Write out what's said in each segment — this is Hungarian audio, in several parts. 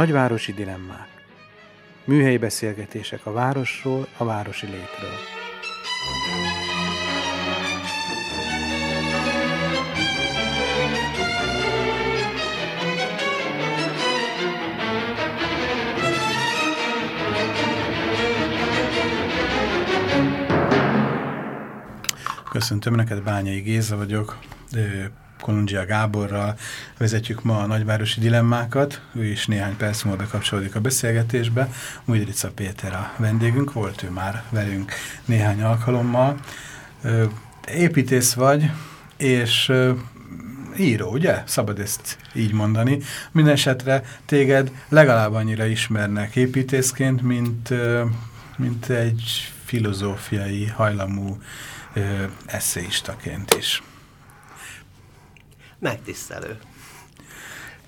Nagyvárosi dilemmák. Műhelyi beszélgetések a városról, a városi létről. Köszöntöm neked, Bányai Géza vagyok, Kolundzsia Gáborral vezetjük ma a nagyvárosi dilemmákat. Ő is néhány perc múlva bekapcsolódik a beszélgetésbe. Újdrica Péter a vendégünk, volt ő már velünk néhány alkalommal. Építész vagy, és író, ugye? Szabad ezt így mondani. Mindenesetre téged legalább annyira ismernek építészként, mint, mint egy filozófiai hajlamú eszéistaként is. Megtisztelő.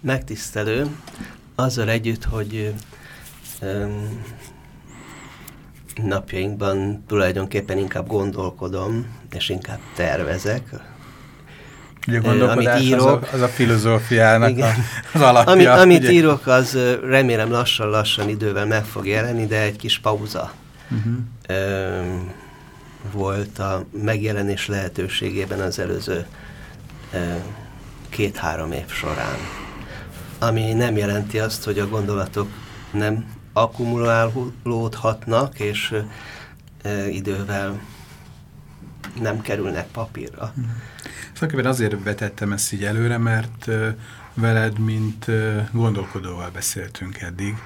Megtisztelő, azzal együtt, hogy um, napjainkban tulajdonképpen inkább gondolkodom, és inkább tervezek. Ugye a gondolkodás amit írok, az, a, az a filozófiának igen, az alapja. Ami, amit ugye? írok, az remélem lassan-lassan idővel meg fog jelenni, de egy kis pauza uh -huh. um, volt a megjelenés lehetőségében az előző um, két-három év során. Ami nem jelenti azt, hogy a gondolatok nem akkumulálódhatnak, és e, idővel nem kerülnek papírra. Szóval azért vetettem ezt így előre, mert veled, mint gondolkodóval beszéltünk eddig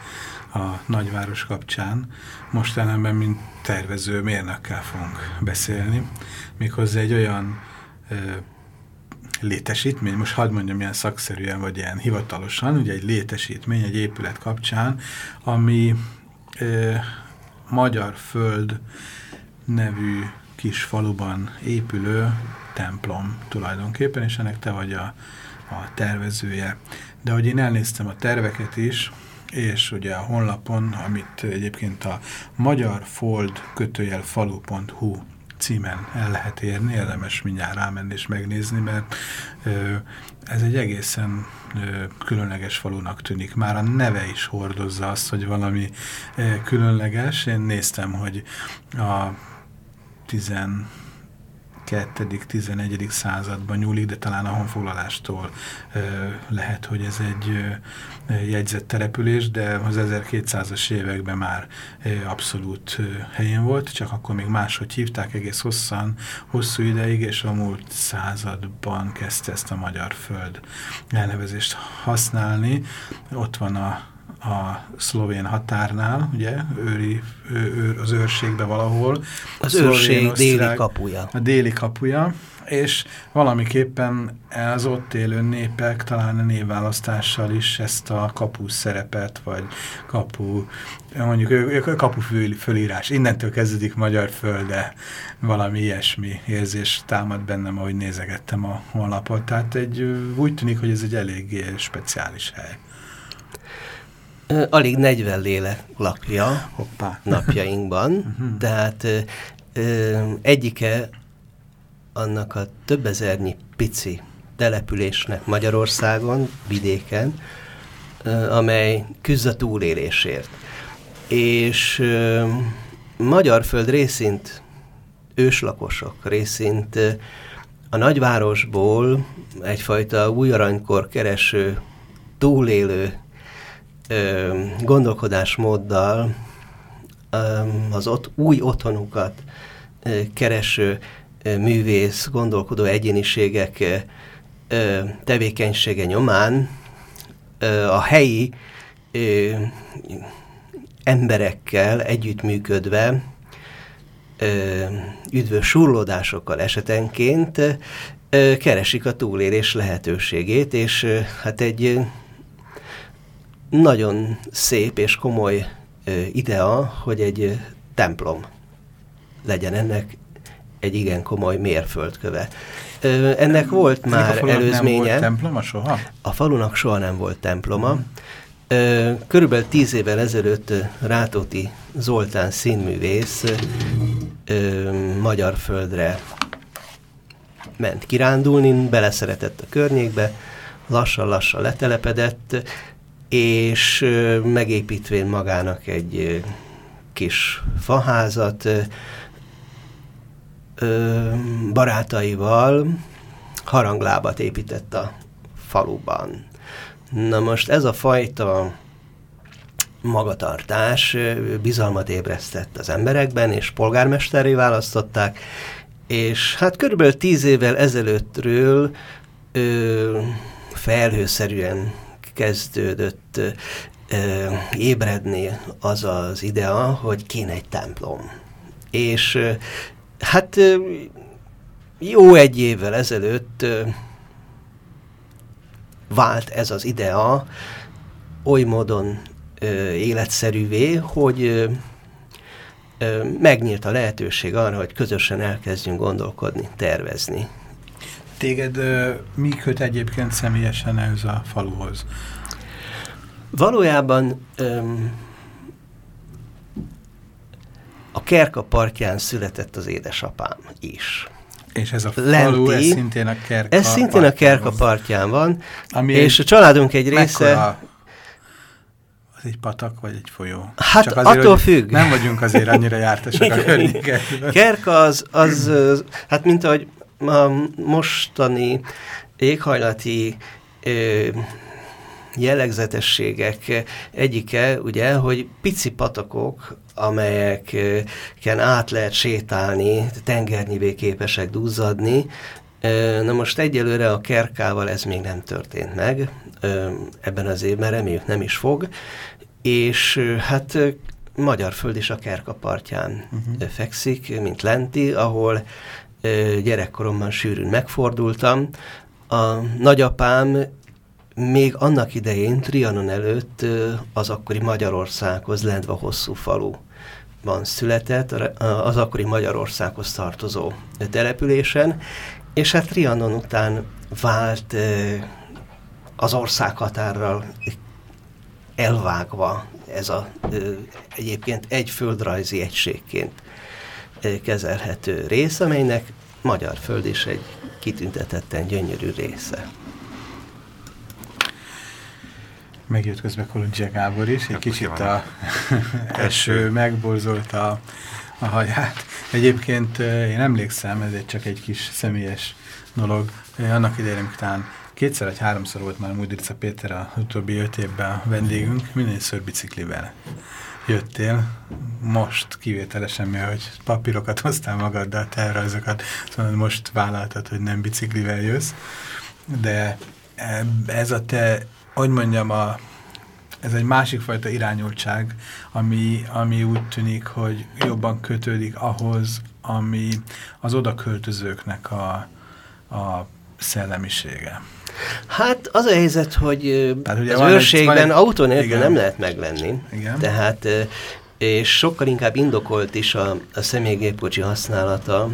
a nagyváros kapcsán. Most ellenben, mint tervező mérnökkel fogunk beszélni. Méghozzá egy olyan létesítmény, most hadd mondjam ilyen szakszerűen, vagy ilyen hivatalosan, ugye egy létesítmény, egy épület kapcsán, ami e, Magyar Föld nevű kis faluban épülő templom tulajdonképpen, és ennek te vagy a, a tervezője. De hogy én elnéztem a terveket is, és ugye a honlapon, amit egyébként a magyarfold kötőjel falu.hu címen el lehet érni, érdemes mindjárt rámenni és megnézni, mert ez egy egészen különleges falunak tűnik. Már a neve is hordozza azt, hogy valami különleges. Én néztem, hogy a 10 11. században nyúlik, de talán a honfoglalástól lehet, hogy ez egy jegyzett település, de az 1200-as években már abszolút helyén volt, csak akkor még máshogy hívták egész hosszan, hosszú ideig, és a múlt században kezdte ezt a magyar föld elnevezést használni. Ott van a a szlovén határnál, ugye, őri, ő, ő, az őrségbe valahol. Az őrség déli kapuja. A déli kapuja, és valamiképpen az ott élő népek talán a névválasztással is ezt a kapu szerepet, vagy kapu, mondjuk kapu fölírás, innentől kezdődik magyar földe, valami ilyesmi érzés támad bennem, ahogy nézegettem a honlapot. Tehát egy, úgy tűnik, hogy ez egy eléggé speciális hely. Alig 40 lélek lapja Hoppá. napjainkban, mhm. tehát egyike annak a több ezernyi pici településnek Magyarországon, vidéken, amely küzd a túlélésért. És magyar föld részint őslakosok, részint a nagyvárosból egyfajta új aranykor kereső, túlélő ö, gondolkodásmóddal ö, az ott, új otthonukat ö, kereső ö, művész, gondolkodó egyéniségek ö, tevékenysége nyomán ö, a helyi ö, emberekkel együttműködve ö, üdvös surlódásokkal esetenként ö, keresik a túlélés lehetőségét, és ö, hát egy nagyon szép és komoly idea, hogy egy templom legyen ennek egy igen komoly mérföldköve. Ö, ennek volt már a előzménye. Nem volt temploma soha? A falunak soha nem volt temploma. Ö, Körülbelül tíz évvel ezelőtt Rátóti Zoltán színművész ö, magyar földre ment kirándulni, beleszeretett a környékbe, lassan-lassan letelepedett, és megépítvén magának egy kis faházat, barátaival haranglábat épített a faluban. Na most ez a fajta magatartás bizalmat ébresztett az emberekben, és polgármesterré választották, és hát körülbelül tíz évvel ezelőttről ö, felhőszerűen kezdődött ö, ébredni az az idea, hogy kéne egy templom. És ö, hát ö, jó egy évvel ezelőtt ö, vált ez az idea oly módon ö, életszerűvé, hogy ö, megnyílt a lehetőség arra, hogy közösen elkezdjünk gondolkodni, tervezni. Téged mi köt egyébként személyesen ehhez a faluhoz? Valójában öm, a Kerka partján született az édesapám is. És ez a Lenti. falu, ez szintén a Kerka Ez szintén a Kerka partján van, Ami és a egy- családunk egy része... Az egy patak, vagy egy folyó? Hát attól hogy függ. Nem vagyunk azért annyira jártasak a környékekben. Kerka az, az, ö, hát mint ahogy a mostani éghajlati ö, jellegzetességek egyike, ugye, hogy pici patakok, amelyeken át lehet sétálni, tengernyivé képesek duzzadni. Na most egyelőre a kerkával ez még nem történt meg, ebben az évben reméljük nem is fog, és hát Magyar föld is a Kerka partján uh-huh. fekszik, mint lenti, ahol gyerekkoromban sűrűn megfordultam. A nagyapám még annak idején, Trianon előtt az akkori Magyarországhoz lendva hosszú faluban született, a re- a- az akkori Magyarországhoz tartozó településen, és hát Trianon után vált az országhatárral elvágva ez a egyébként egy földrajzi egységként kezelhető rész, amelynek Magyar Föld is egy kitüntetetten gyönyörű része. Megjött közben Kolundzsia Gábor is, egy Napot kicsit a eső megborzolta a, haját. Egyébként én emlékszem, ez egy csak egy kis személyes dolog, annak idején, amikor kétszer vagy háromszor volt már Mudrica Péter az utóbbi öt évben a vendégünk, mindegyször biciklivel jöttél, most kivételesen, mert hogy papírokat hoztál magaddal, tervrajzokat, szóval most vállaltad, hogy nem biciklivel jössz, de eb- ez a te, hogy mondjam, a, ez egy másik fajta irányultság, ami, ami úgy tűnik, hogy jobban kötődik ahhoz, ami az odaköltözőknek a, a szellemisége. Hát az a helyzet, hogy Tehát az őrségben egy- autó nélkül igen. nem lehet megvenni. Igen. Tehát, és sokkal inkább indokolt is a, a személygépkocsi használata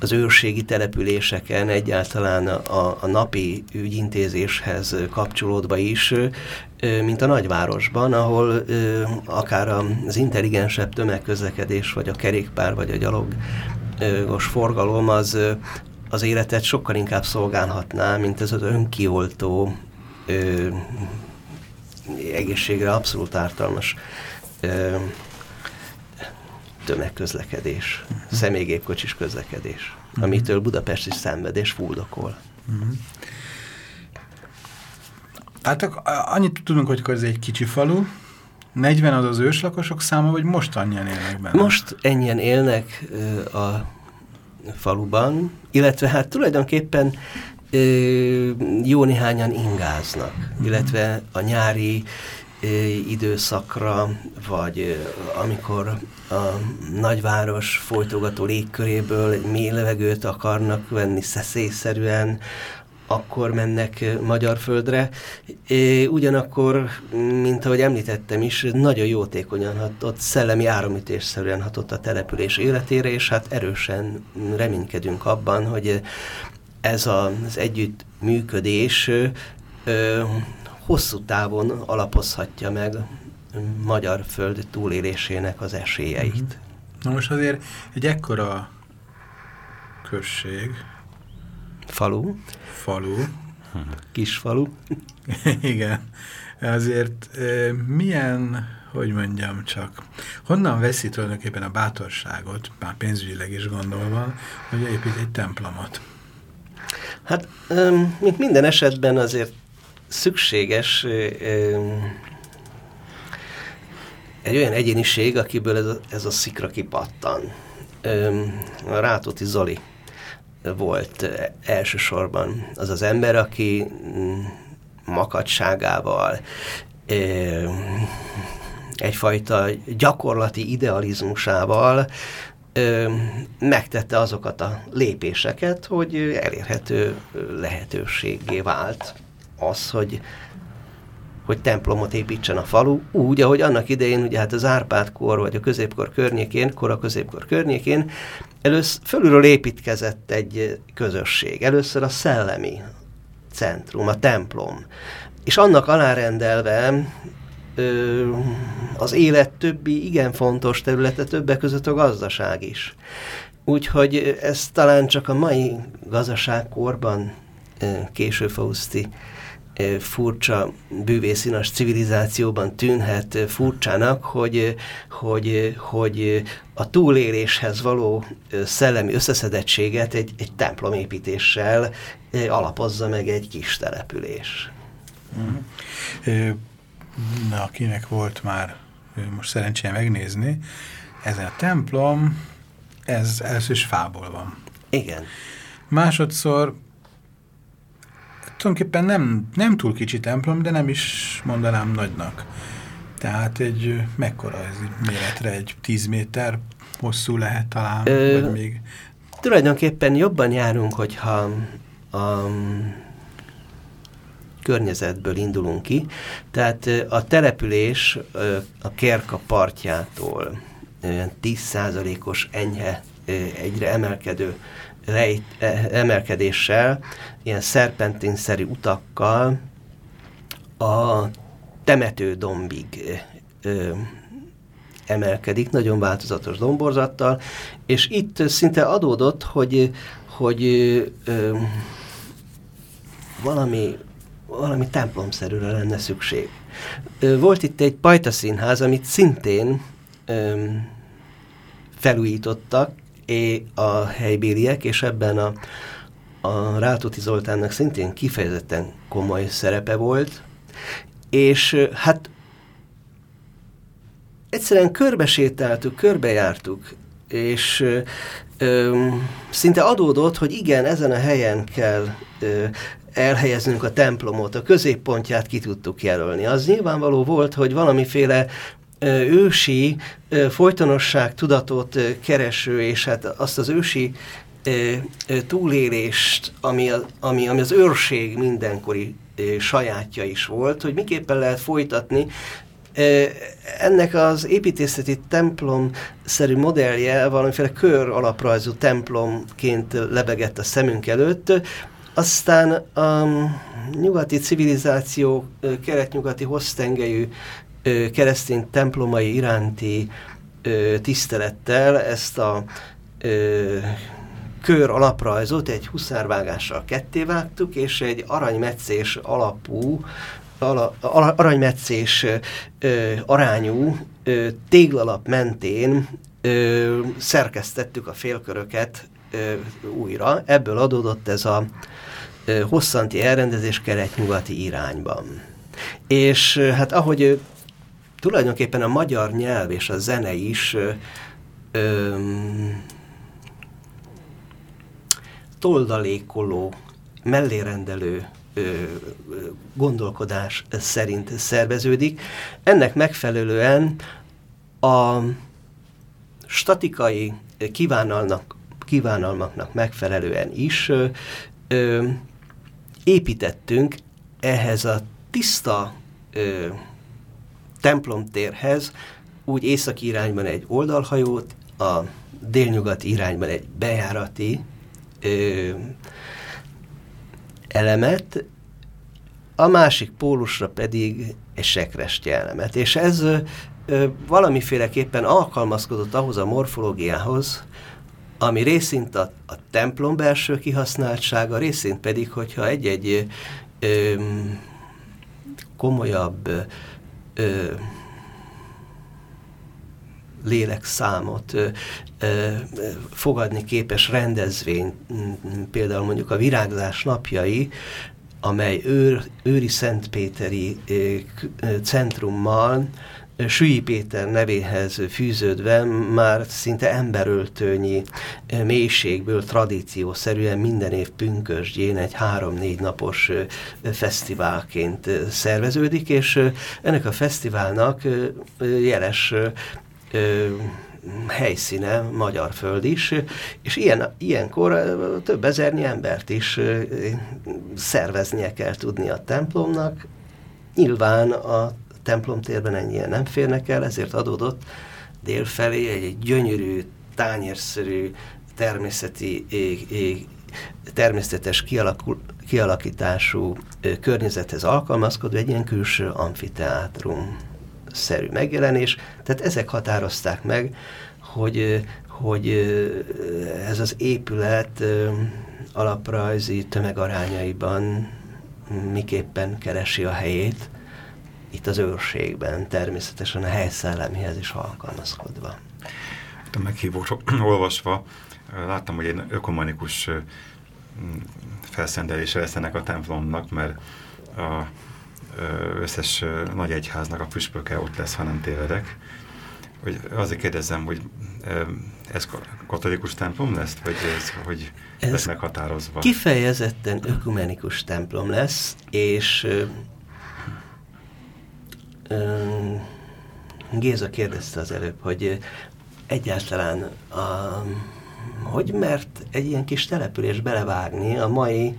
az őrségi településeken egyáltalán a, a napi ügyintézéshez kapcsolódva is, mint a nagyvárosban, ahol akár az intelligensebb tömegközlekedés, vagy a kerékpár, vagy a gyalogos forgalom az, az életet sokkal inkább szolgálhatná, mint ez az önkioltó, ö, egészségre abszolút ártalmas ö, tömegközlekedés, személygépkocsis közlekedés, amitől Budapest is szenved és fuldokol. Hát ak- a- annyit tudunk, hogy ez egy kicsi falu, 40 az az őslakosok száma, vagy most annyian élnek benne? Most ennyien élnek ö, a faluban, illetve hát tulajdonképpen ö, jó néhányan ingáznak, illetve a nyári ö, időszakra, vagy ö, amikor a nagyváros folytogató légköréből mély levegőt akarnak venni szeszélyszerűen, akkor mennek magyar földre. Ugyanakkor, mint ahogy említettem is, nagyon jótékonyan hatott, szellemi áramütésszerűen hatott a település életére, és hát erősen reménykedünk abban, hogy ez az együttműködés hosszú távon alapozhatja meg magyar föld túlélésének az esélyeit. Mhm. Na most azért egy ekkora község. Falu. Falu. Kis falu. Igen. Azért milyen, hogy mondjam csak, honnan veszi tulajdonképpen a bátorságot, már pénzügyileg is gondolva, hogy épít egy templomot? Hát, mint minden esetben azért szükséges egy olyan egyéniség, akiből ez a, ez a szikra kipattan. Rátóti Zoli volt elsősorban az az ember, aki mm, makadságával, egyfajta gyakorlati idealizmusával megtette azokat a lépéseket, hogy elérhető lehetőségé vált az, hogy hogy templomot építsen a falu, úgy, ahogy annak idején, ugye hát az Árpád-kor, vagy a középkor környékén, kor a középkor környékén, először fölülről építkezett egy közösség. Először a szellemi centrum, a templom. És annak alárendelve ö, az élet többi igen fontos területe, többek között a gazdaság is. Úgyhogy ez talán csak a mai gazdaságkorban késő Fauszti furcsa bűvészinas civilizációban tűnhet furcsának, hogy, hogy, hogy a túléléshez való szellemi összeszedettséget egy, egy templomépítéssel alapozza meg egy kis település. Uh-huh. Na, akinek volt már most szerencsére megnézni, ez a templom, ez először is fából van. Igen. Másodszor tulajdonképpen nem, nem túl kicsi templom, de nem is mondanám nagynak. Tehát egy mekkora ez méretre, egy 10 méter hosszú lehet talán, Ö, vagy még... Tulajdonképpen jobban járunk, hogyha a környezetből indulunk ki. Tehát a település a Kerka partjától 10%-os enyhe egyre emelkedő lejt, e, emelkedéssel, ilyen szerpentinszerű utakkal a temetődombig ö, emelkedik, nagyon változatos domborzattal, és itt szinte adódott, hogy, hogy ö, valami, valami templomszerűre lenne szükség. Volt itt egy pajta színház, amit szintén ö, felújítottak, a helybéliek, és ebben a, a Rátóti Zoltánnak szintén kifejezetten komoly szerepe volt, és hát egyszerűen körbesétáltuk, körbejártuk, és ö, szinte adódott, hogy igen, ezen a helyen kell ö, elhelyeznünk a templomot, a középpontját ki tudtuk jelölni. Az nyilvánvaló volt, hogy valamiféle ősi folytonosság tudatot kereső, és hát azt az ősi túlélést, ami, ami, ami az őrség mindenkori sajátja is volt, hogy miképpen lehet folytatni. Ennek az építészeti templom-szerű modellje valamiféle kör alaprajzú templomként lebegett a szemünk előtt, aztán a nyugati civilizáció kelet-nyugati hossztengelyű keresztény templomai iránti tisztelettel ezt a kör alaprajzot egy huszárvágással kettévágtuk, és egy aranymetszés alapú, ala, aranymetszés arányú téglalap mentén ö, szerkesztettük a félköröket ö, újra. Ebből adódott ez a ö, hosszanti elrendezés kelet-nyugati irányban. És hát ahogy tulajdonképpen a magyar nyelv és a zene is ö, ö, toldalékoló, mellérendelő ö, gondolkodás szerint szerveződik. Ennek megfelelően a statikai kívánalnak, kívánalmaknak megfelelően is ö, építettünk ehhez a tiszta ö, templomtérhez úgy északi irányban egy oldalhajót, a délnyugati irányban egy bejárati ö, elemet, a másik pólusra pedig egy sekrestje elemet. És ez ö, valamiféleképpen alkalmazkodott ahhoz a morfológiához, ami részint a, a templom belső kihasználtsága, részint pedig, hogyha egy-egy komolyabb ö, lélekszámot ö, ö, fogadni képes rendezvény, például mondjuk a virágzás napjai, amely őr, őri Szentpéteri centrummal Sülyi Péter nevéhez fűződve már szinte emberöltőnyi mélységből tradíciószerűen minden év pünkösdjén egy három-négy napos fesztiválként szerveződik, és ennek a fesztiválnak jeles helyszíne magyar föld is, és ilyen, ilyenkor több ezernyi embert is szerveznie kell tudni a templomnak. Nyilván a templomtérben ennyien nem férnek el, ezért adódott délfelé egy, egy gyönyörű, tányérszerű, természeti, természetes kialakul, kialakítású környezethez alkalmazkodva egy ilyen külső amfiteátrum szerű megjelenés. Tehát ezek határozták meg, hogy, hogy ez az épület alaprajzi tömegarányaiban miképpen keresi a helyét, itt az őrségben, természetesen a helyszellemihez is alkalmazkodva. A meghívósok olvasva láttam, hogy egy ökumenikus felszendelése lesz ennek a templomnak, mert a összes nagy egyháznak a püspöke ott lesz, ha nem tévedek. Hogy azért kérdezem, hogy ez katolikus templom lesz, vagy ez, hogy ez lesz meghatározva? Kifejezetten ökumenikus templom lesz, és Géza kérdezte az előbb, hogy egyáltalán a, hogy mert egy ilyen kis település belevágni a mai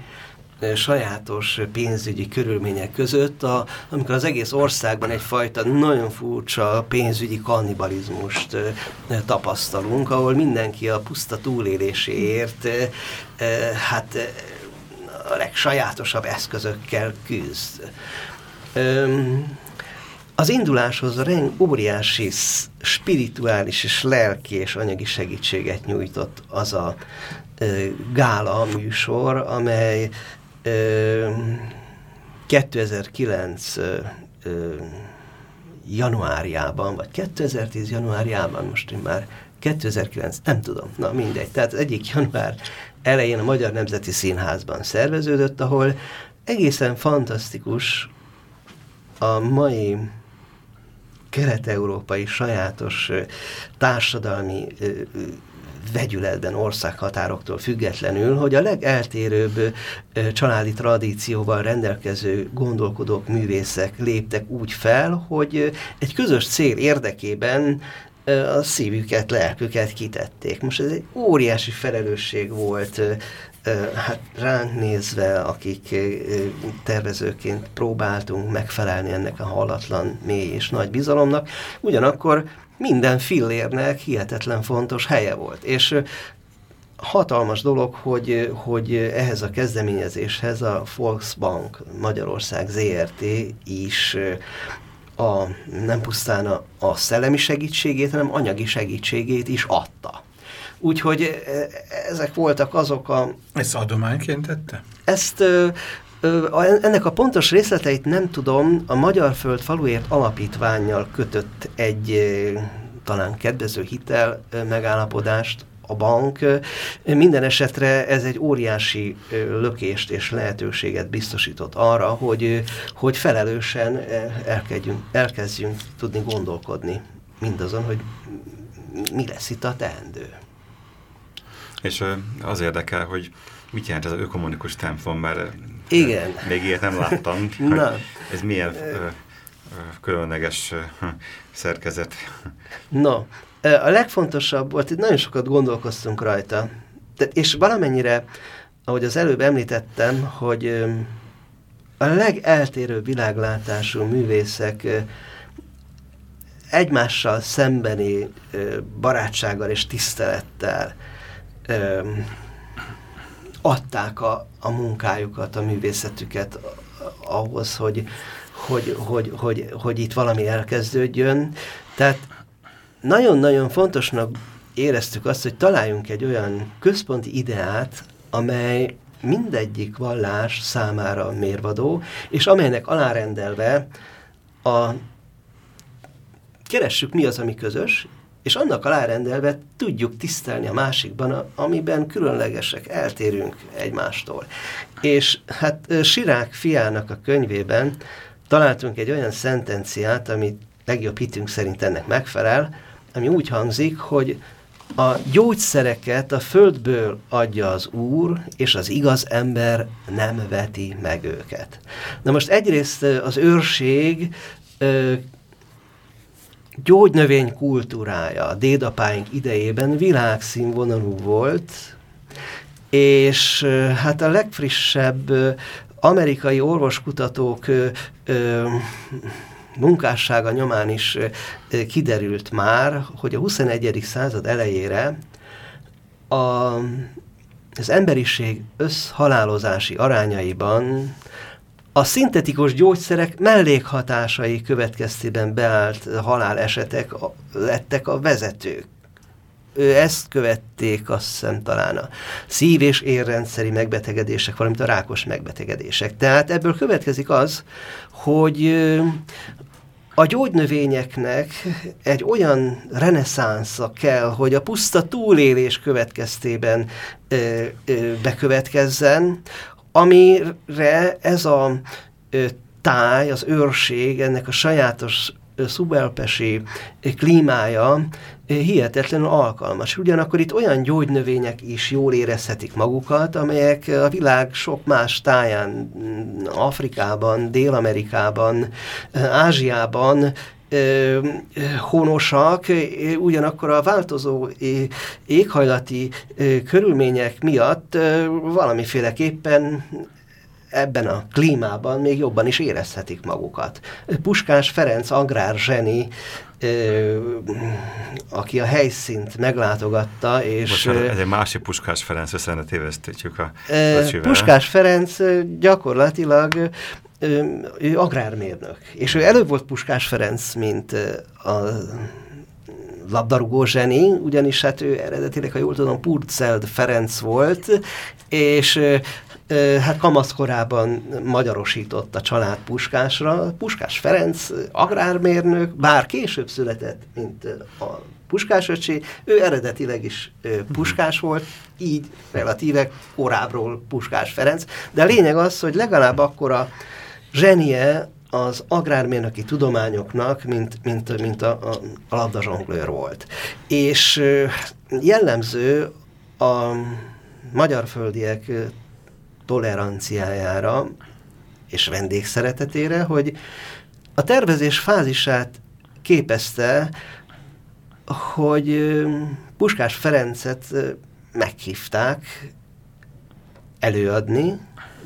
sajátos pénzügyi körülmények között, a, amikor az egész országban egyfajta nagyon furcsa pénzügyi kannibalizmust tapasztalunk, ahol mindenki a puszta túléléséért hát a legsajátosabb eszközökkel küzd. Az induláshoz reng óriási spirituális és lelki és anyagi segítséget nyújtott az a ö, gála műsor, amely ö, 2009 ö, januárjában, vagy 2010 januárjában, most én már 2009, nem tudom, na mindegy. Tehát egyik január elején a Magyar Nemzeti Színházban szerveződött, ahol egészen fantasztikus a mai kelet-európai sajátos társadalmi vegyületben országhatároktól függetlenül, hogy a legeltérőbb családi tradícióval rendelkező gondolkodók, művészek léptek úgy fel, hogy egy közös cél érdekében a szívüket, lelküket kitették. Most ez egy óriási felelősség volt hát ránk nézve, akik tervezőként próbáltunk megfelelni ennek a hallatlan, mély és nagy bizalomnak, ugyanakkor minden fillérnek hihetetlen fontos helye volt. És hatalmas dolog, hogy, hogy ehhez a kezdeményezéshez a Volksbank Magyarország ZRT is a, nem pusztán a, a szellemi segítségét, hanem anyagi segítségét is adta. Úgyhogy e, ezek voltak azok a... Ezt adományként tette? Ezt ennek a pontos részleteit nem tudom, a Magyar Föld faluért alapítványjal kötött egy talán kedvező hitel megállapodást a bank. Minden esetre ez egy óriási lökést és lehetőséget biztosított arra, hogy, hogy felelősen elkezdjünk, elkezdjünk tudni gondolkodni mindazon, hogy mi lesz itt a teendő. És az érdekel, hogy mit jelent ez az ökonomikus templom, mert Igen. még ilyet nem láttam. Na. Ez milyen különleges szerkezet. No, a legfontosabb volt, itt nagyon sokat gondolkoztunk rajta, de, és valamennyire a ahogy az előbb említettem, hogy a legeltérőbb világlátású művészek egymással szembeni barátsággal és tisztelettel adták a, a munkájukat, a művészetüket ahhoz, hogy, hogy, hogy, hogy, hogy itt valami elkezdődjön. Tehát nagyon-nagyon fontosnak éreztük azt, hogy találjunk egy olyan központi ideát, amely mindegyik vallás számára mérvadó, és amelynek alárendelve a keressük mi az, ami közös, és annak alárendelve tudjuk tisztelni a másikban, amiben különlegesek, eltérünk egymástól. És hát Sirák fiának a könyvében találtunk egy olyan szentenciát, ami legjobb hitünk szerint ennek megfelel, ami úgy hangzik, hogy a gyógyszereket a földből adja az Úr, és az igaz ember nem veti meg őket. Na most egyrészt az őrség gyógynövény kultúrája a dédapáink idejében világszínvonalú volt, és hát a legfrissebb amerikai orvoskutatók munkássága nyomán is kiderült már, hogy a 21. század elejére a, az emberiség összhalálozási arányaiban a szintetikus gyógyszerek mellékhatásai következtében beállt halálesetek lettek a vezetők. Ő ezt követték azt hiszem talán a szív- és érrendszeri megbetegedések, valamint a rákos megbetegedések. Tehát ebből következik az, hogy a gyógynövényeknek egy olyan reneszánsza kell, hogy a puszta túlélés következtében ö, ö, bekövetkezzen, amire ez a táj, az őrség, ennek a sajátos szubelpesi klímája hihetetlenül alkalmas. Ugyanakkor itt olyan gyógynövények is jól érezhetik magukat, amelyek a világ sok más táján, Afrikában, Dél-Amerikában, Ázsiában honosak, ugyanakkor a változó éghajlati körülmények miatt valamiféleképpen ebben a klímában még jobban is érezhetik magukat. Puskás Ferenc agrárzseni, aki a helyszínt meglátogatta, és... Bocsánat, ez egy másik Puskás Ferenc, össze tévesztjük a öcsivel. Puskás Ferenc gyakorlatilag ő agrármérnök, és ő előbb volt Puskás Ferenc, mint a labdarúgó zseni, ugyanis hát ő eredetileg, ha jól tudom, Purceld Ferenc volt, és hát kamaszkorában magyarosított a család Puskásra. Puskás Ferenc agrármérnök, bár később született, mint a Puskás öcsi, ő eredetileg is Puskás volt, így relatíve korábbról Puskás Ferenc, de a lényeg az, hogy legalább akkor a zsenie az agrármérnöki tudományoknak, mint, mint, mint a, a, labdazsonglőr volt. És jellemző a magyar földiek toleranciájára és vendégszeretetére, hogy a tervezés fázisát képezte, hogy Puskás Ferencet meghívták előadni,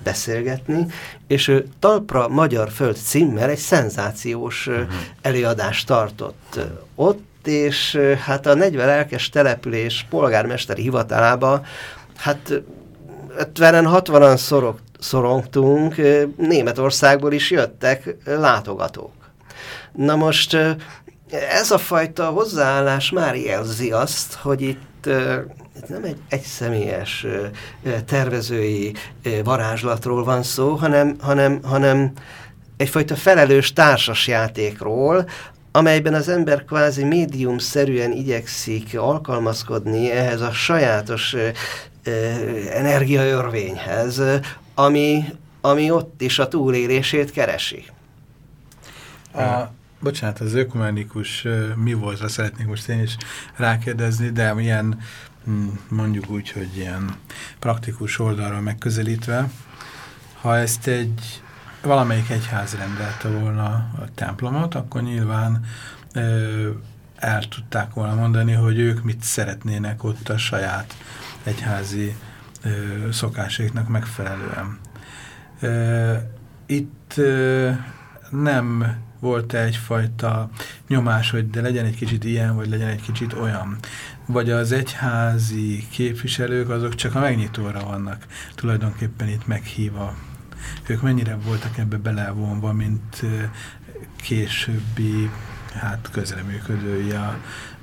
beszélgetni, és ő Talpra Magyar Föld címmel egy szenzációs uh mhm. -huh. előadást tartott ott, és hát a 40 lelkes település polgármesteri hivatalába hát 50-en, 60-an szorog, szorongtunk, Németországból is jöttek látogatók. Na most ez a fajta hozzáállás már jelzi azt, hogy itt nem egy egyszemélyes tervezői varázslatról van szó, hanem, hanem, hanem egyfajta felelős társasjátékról, amelyben az ember kvázi médium-szerűen igyekszik alkalmazkodni ehhez a sajátos energiaörvényhez, ami, ami ott is a túlélését keresi. A, bocsánat, az ökumenikus mi voltra szeretnék most én is rákérdezni, de ilyen hm, mondjuk úgy, hogy ilyen praktikus oldalra megközelítve, ha ezt egy valamelyik egyház rendelte volna a templomot, akkor nyilván ö, el tudták volna mondani, hogy ők mit szeretnének ott a saját egyházi szokásaiknak megfelelően. Itt nem volt -e egyfajta nyomás, hogy de legyen egy kicsit ilyen, vagy legyen egy kicsit olyan. Vagy az egyházi képviselők azok csak a megnyitóra vannak tulajdonképpen itt meghívva. Ők mennyire voltak ebbe belevonva, mint későbbi hát közreműködői a,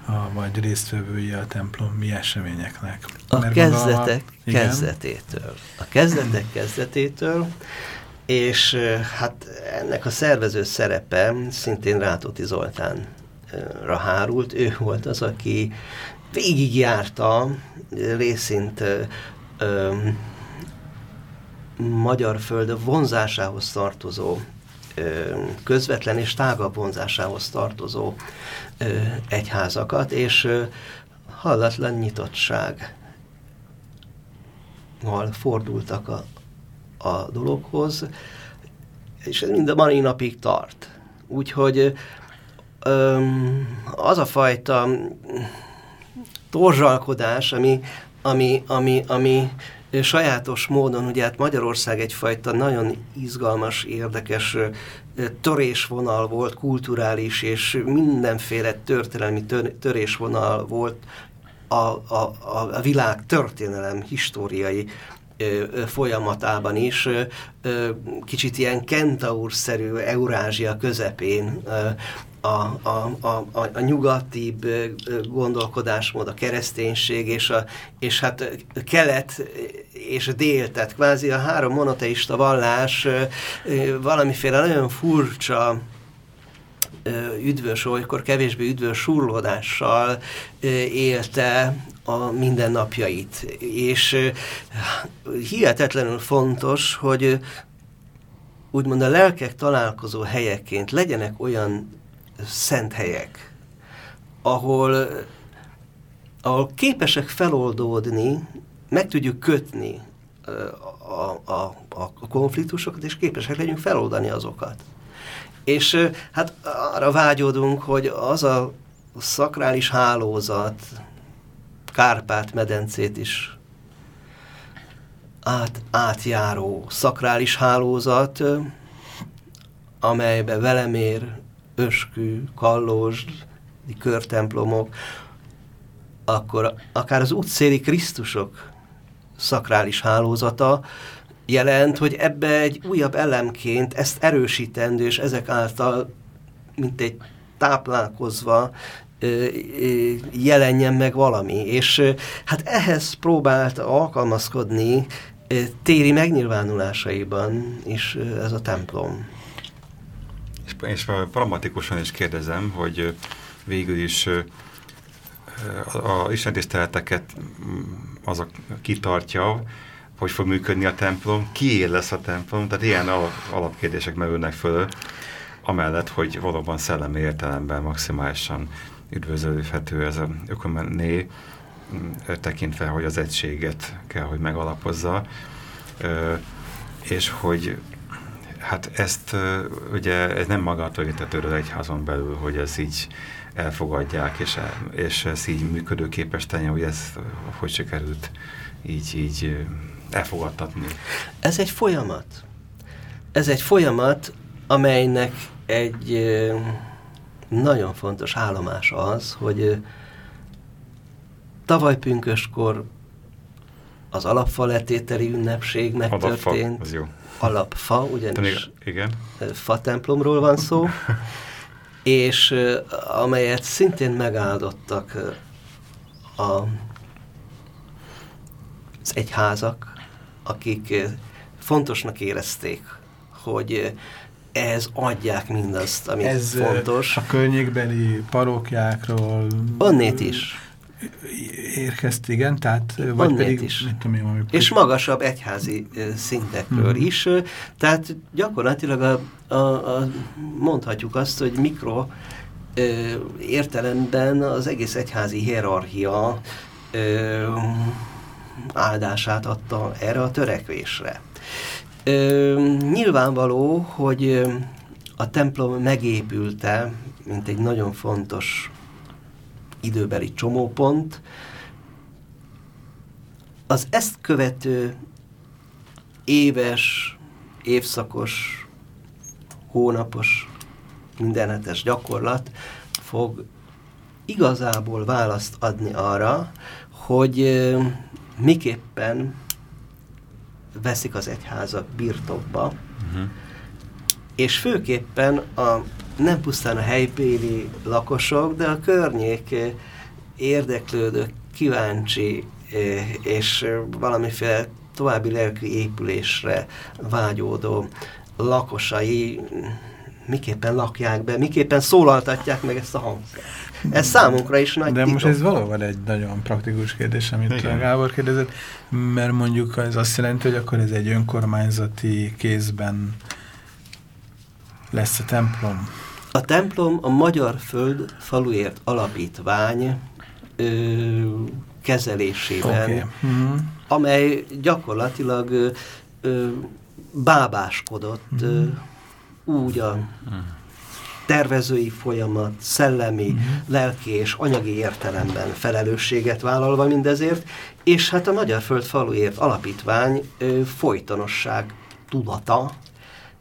a, vagy résztvevői a templomi eseményeknek. A Mert kezdetek a, kezdetétől. A kezdetek kezdetétől, és hát ennek a szervező szerepe szintén Rátóti Zoltánra hárult. Ő volt az, aki végigjárta részint ö, magyar föld vonzásához tartozó közvetlen és tágabb vonzásához tartozó egyházakat, és hallatlan nyitottság fordultak a, a dologhoz, és ez mind a mai napig tart. Úgyhogy az a fajta torzsalkodás, ami, ami, ami, ami sajátos módon, ugye hát Magyarország egyfajta nagyon izgalmas, érdekes törésvonal volt, kulturális és mindenféle történelmi tör, törésvonal volt a, a, a világ történelem históriai folyamatában is, kicsit ilyen kentaurszerű Eurázsia közepén a, a, a, a, nyugatibb gondolkodásmód, a kereszténység, és, a, és hát kelet és dél, tehát kvázi a három monoteista vallás valamiféle nagyon furcsa üdvös, olykor kevésbé üdvös surlódással élte a mindennapjait. És hihetetlenül fontos, hogy úgymond a lelkek találkozó helyeként legyenek olyan szent helyek, ahol, ahol képesek feloldódni, meg tudjuk kötni a, a, a konfliktusokat, és képesek legyünk feloldani azokat. És hát arra vágyódunk, hogy az a szakrális hálózat Kárpát-medencét is át, átjáró szakrális hálózat, amelybe Velemér, Öskü, Kallózs, körtemplomok, akkor akár az útszéli Krisztusok szakrális hálózata jelent, hogy ebbe egy újabb elemként ezt erősítendő, és ezek által, mint egy táplálkozva jelenjen meg valami. És hát ehhez próbált alkalmazkodni téri megnyilvánulásaiban is ez a templom. És, pragmatikusan is kérdezem, hogy végül is a istentiszteleteket azok kitartja, hogy fog működni a templom, kié lesz a templom, tehát ilyen alapkérdések merülnek föl, amellett, hogy valóban szellemi értelemben maximálisan üdvözölhető ez a ökomené, tekintve, hogy az egységet kell, hogy megalapozza, és hogy hát ezt ugye ez nem magától értetődő egyházon belül, hogy ez így elfogadják, és, és ez így működőképes tenni, hogy ez hogy sikerült így, így elfogadtatni. Ez egy folyamat. Ez egy folyamat, amelynek egy nagyon fontos állomás az, hogy tavaly pünköskor az alapfa letételi ünnepség megtörtént. Alapfa, az jó. Alapfa, ugyanis igen. fa templomról van szó, és amelyet szintén megáldottak a, az egyházak, akik fontosnak érezték, hogy ehhez adják mindazt, ami Ez fontos. a környékbeli parókjákról... Onnét is. Érkezt, igen, tehát... Vagy Onnét pedig, is. Mit tudom én, És magasabb egyházi szintekről hmm. is. Tehát gyakorlatilag a, a, a, mondhatjuk azt, hogy mikro ö, értelemben az egész egyházi hierarchia ö, áldását adta erre a törekvésre. Ö, nyilvánvaló, hogy a templom megépülte, mint egy nagyon fontos időbeli csomópont, az ezt követő éves, évszakos, hónapos, mindenhetes gyakorlat fog igazából választ adni arra, hogy miképpen veszik az egyházak birtokba, uh-huh. és főképpen a, nem pusztán a helybéli lakosok, de a környék érdeklődő, kíváncsi és valamiféle további lelki épülésre vágyódó lakosai miképpen lakják be, miképpen szólaltatják meg ezt a hangszert. Ez számunkra is nagy De titok. most ez valóban egy nagyon praktikus kérdés, amit Igen. Gábor kérdezett, mert mondjuk ez azt jelenti, hogy akkor ez egy önkormányzati kézben lesz a templom. A templom a Magyar Föld faluért alapítvány ö, kezelésében, okay. -huh. amely gyakorlatilag ö, ö, bábáskodott ö, mhm. úgy a mhm. tervezői folyamat, szellemi, -huh. lelki és anyagi értelemben felelősséget vállalva mindezért, és hát a Magyar Föld faluért alapítvány ö, folytonosság tudata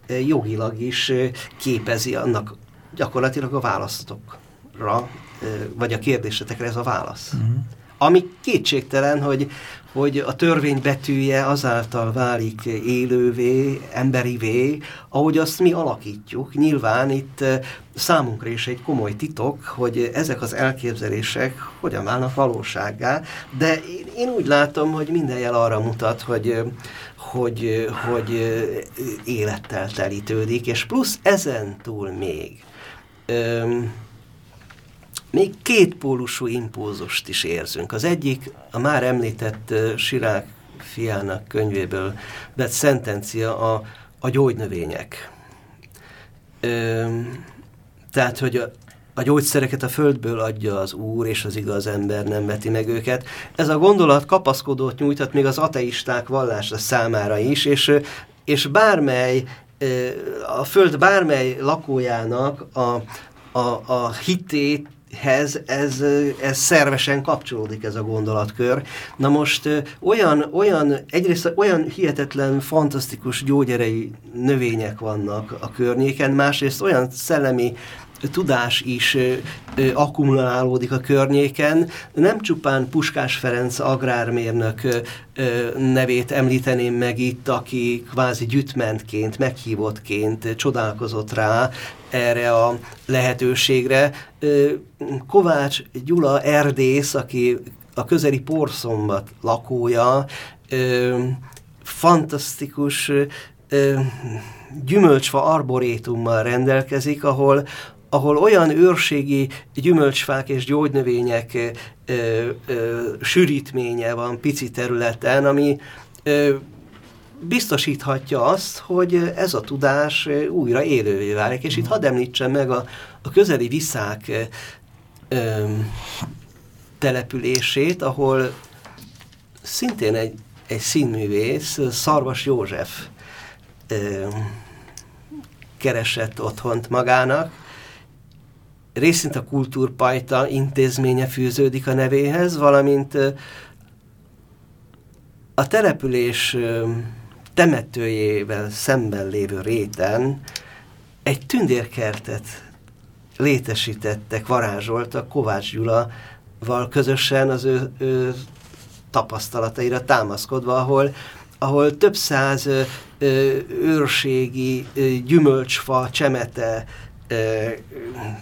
ö, jogilag is ö, képezi annak gyakorlatilag a választotokra, ö, vagy a kérdésetekre ez a válasz. -huh. Ami kétségtelen, hogy, hogy a törvény betűje azáltal válik élővé, emberivé, ahogy azt mi alakítjuk. Nyilván itt eh, számunkra is egy komoly titok, hogy ezek az elképzelések hogyan válnak valósággá, de én úgy látom, hogy minden jel arra mutat, hogy, hogy, hogy élettel telítődik, és plusz ezen túl még öm, még két pólusú impulzust is érzünk. Az egyik a már említett uh, Sirák fiának könyvéből vett szentencia a, a gyógynövények. Ö, tehát, hogy a, a gyógyszereket a földből adja az Úr, és az igaz ember nem veti meg őket. Ez a gondolat kapaszkodót nyújtott még az ateisták vallása számára is, és, és bármely, a föld bármely lakójának a, a, a hitét hez ez, ez szervesen kapcsolódik ez a gondolatkör. Na most olyan, olyan, egyrészt olyan hihetetlen, fantasztikus gyógyerei növények vannak a környéken, másrészt olyan szellemi tudás is akkumulálódik a környéken. Nem csupán Puskás Ferenc agrármérnök nevét említeném meg itt, aki kvázi gyütmentként, meghívottként csodálkozott rá erre a lehetőségre. Kovács Gyula erdész, aki a közeli porszombat lakója, fantasztikus gyümölcsfa arborétummal rendelkezik, ahol ahol olyan őrségi gyümölcsfák és gyógynövények ö, ö, sűrítménye van pici területen, ami ö, biztosíthatja azt, hogy ez a tudás újra élővé válik. És itt hadd említsem meg a, a közeli viszák ö, települését, ahol szintén egy, egy színművész, Szarvas József ö, keresett otthont magának, részint a kultúrpajta intézménye fűződik a nevéhez, valamint a település temetőjével szemben lévő réten egy tündérkertet létesítettek, varázsoltak Kovács Gyulaval közösen az ő, ő tapasztalataira támaszkodva, ahol, ahol több száz ö, őrségi ö, gyümölcsfa, csemete,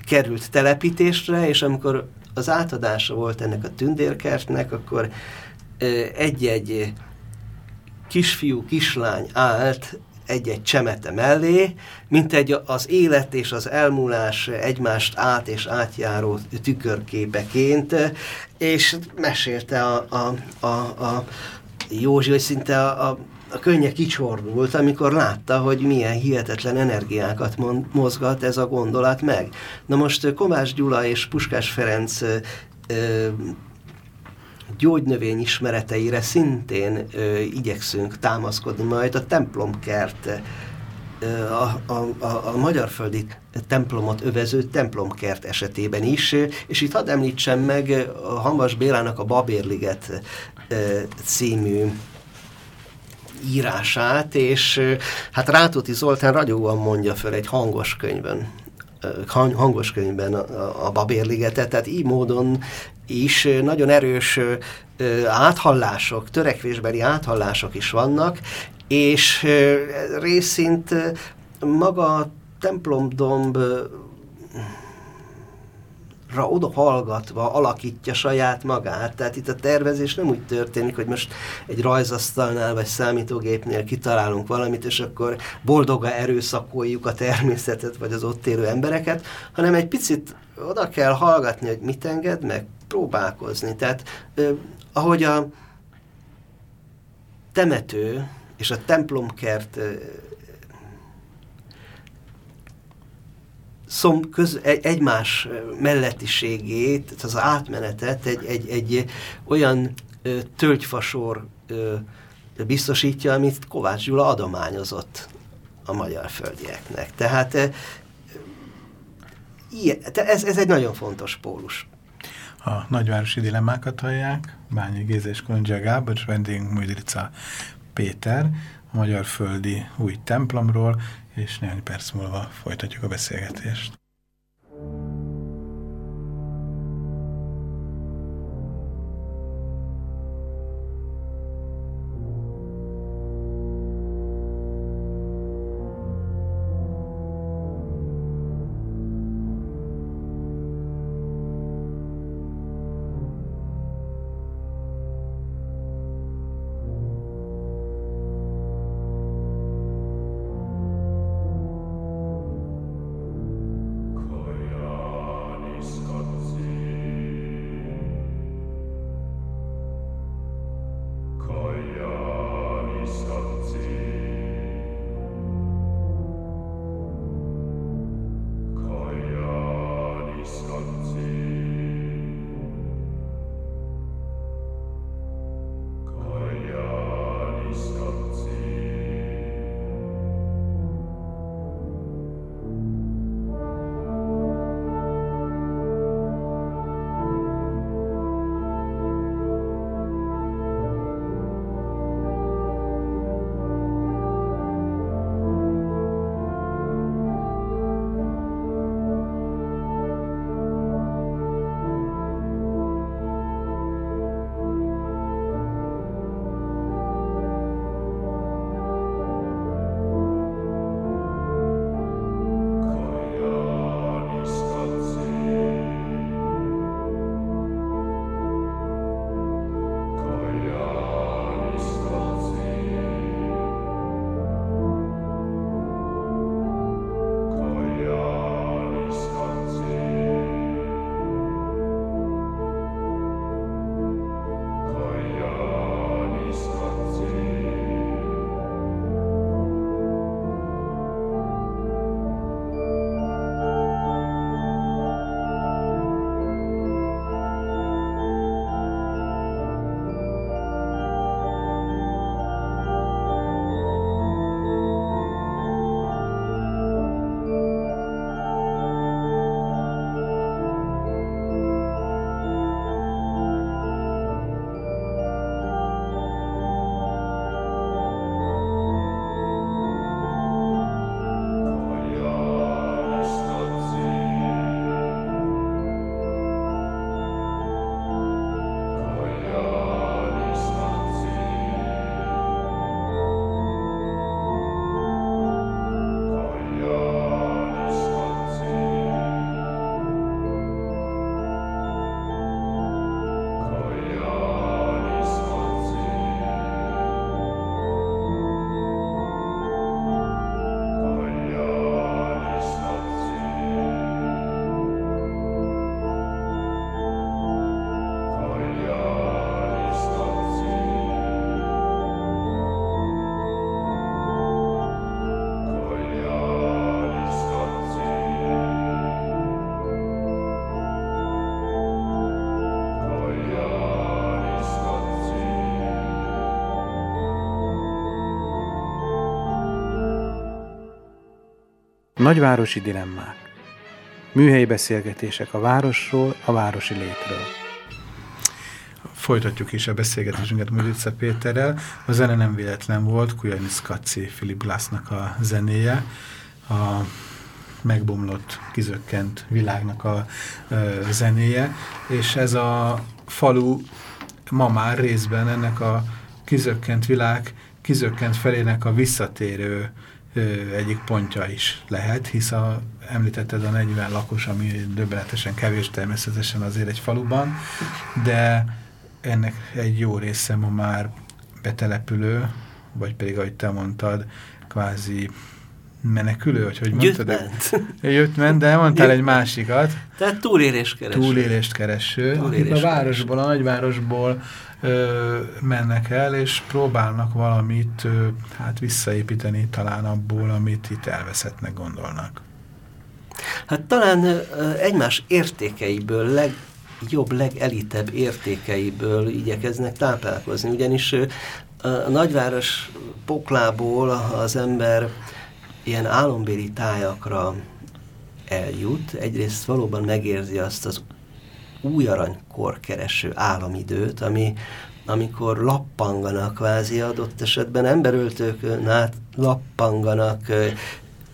került telepítésre, és amikor az átadása volt ennek a tündérkertnek, akkor egy-egy kisfiú, kislány állt egy-egy csemete mellé, mint egy az élet és az elmúlás egymást át és átjáró tükörképeként, és mesélte a, a, a, a Józsi, hogy szinte a, a a könnye kicsordult, amikor látta, hogy milyen hihetetlen energiákat mozgat ez a gondolat meg. Na most Kovács Gyula és Puskás Ferenc ö, gyógynövény ismereteire szintén ö, igyekszünk támaszkodni majd a templomkert a, a, a, a magyarföldi templomot övező templomkert esetében is, és itt hadd említsem meg a Hamas Bélának a Babérliget című írását, és hát Rátóti Zoltán ragyóan mondja föl egy hangos könyvben, hangos könyvben a, a Babérligetet, tehát így módon is nagyon erős áthallások, törekvésbeli áthallások is vannak, és részint maga a templomdomb oda hallgatva alakítja saját magát. Tehát itt a tervezés nem úgy történik, hogy most egy rajzasztalnál vagy számítógépnél kitalálunk valamit, és akkor boldoga erőszakoljuk a természetet vagy az ott élő embereket, hanem egy picit oda kell hallgatni, hogy mit enged meg, próbálkozni. Tehát eh, ahogy a temető és a templomkert eh, szom, köz, egy, egymás mellettiségét, az átmenetet egy, egy, egy olyan tölgyfasor biztosítja, amit Kovács Gyula adományozott a magyar földieknek. Tehát ilyen, ez, ez egy nagyon fontos pólus. A nagyvárosi dilemmákat hallják, Bányi Géza és Kolondzsia Gábor, és vendégünk Péter, a Magyar Földi új templomról, és néhány perc múlva folytatjuk a beszélgetést. Nagyvárosi dilemmák. Műhelyi beszélgetések a városról, a városi létről. Folytatjuk is a beszélgetésünket Műrice Péterrel. A zene nem véletlen volt, Kujanis Kaci Philip Glassnak a zenéje. A megbomlott, kizökkent világnak a ö, zenéje, és ez a falu ma már részben ennek a kizökkent világ, kizökkent felének a visszatérő egyik pontja is lehet, hisz a, említetted a 40 lakos, ami döbbenetesen kevés természetesen azért egy faluban, de ennek egy jó része ma már betelepülő, vagy pedig, ahogy te mondtad, kvázi menekülő, vagy hogy mondtad? Gyötment. Jöttment, de mondtál egy másikat. Tehát túlélést kereső. Túlélést kereső. Túlélést a városból, a nagyvárosból mennek el, és próbálnak valamit hát visszaépíteni talán abból, amit itt elveszettnek gondolnak. Hát talán egymás értékeiből, legjobb, legelitebb értékeiből igyekeznek táplálkozni, ugyanis a nagyváros poklából az ember ilyen álombéli tájakra eljut, egyrészt valóban megérzi azt az új aranykor kereső államidőt, ami, amikor lappanganak kvázi adott esetben emberöltőkön át lappanganak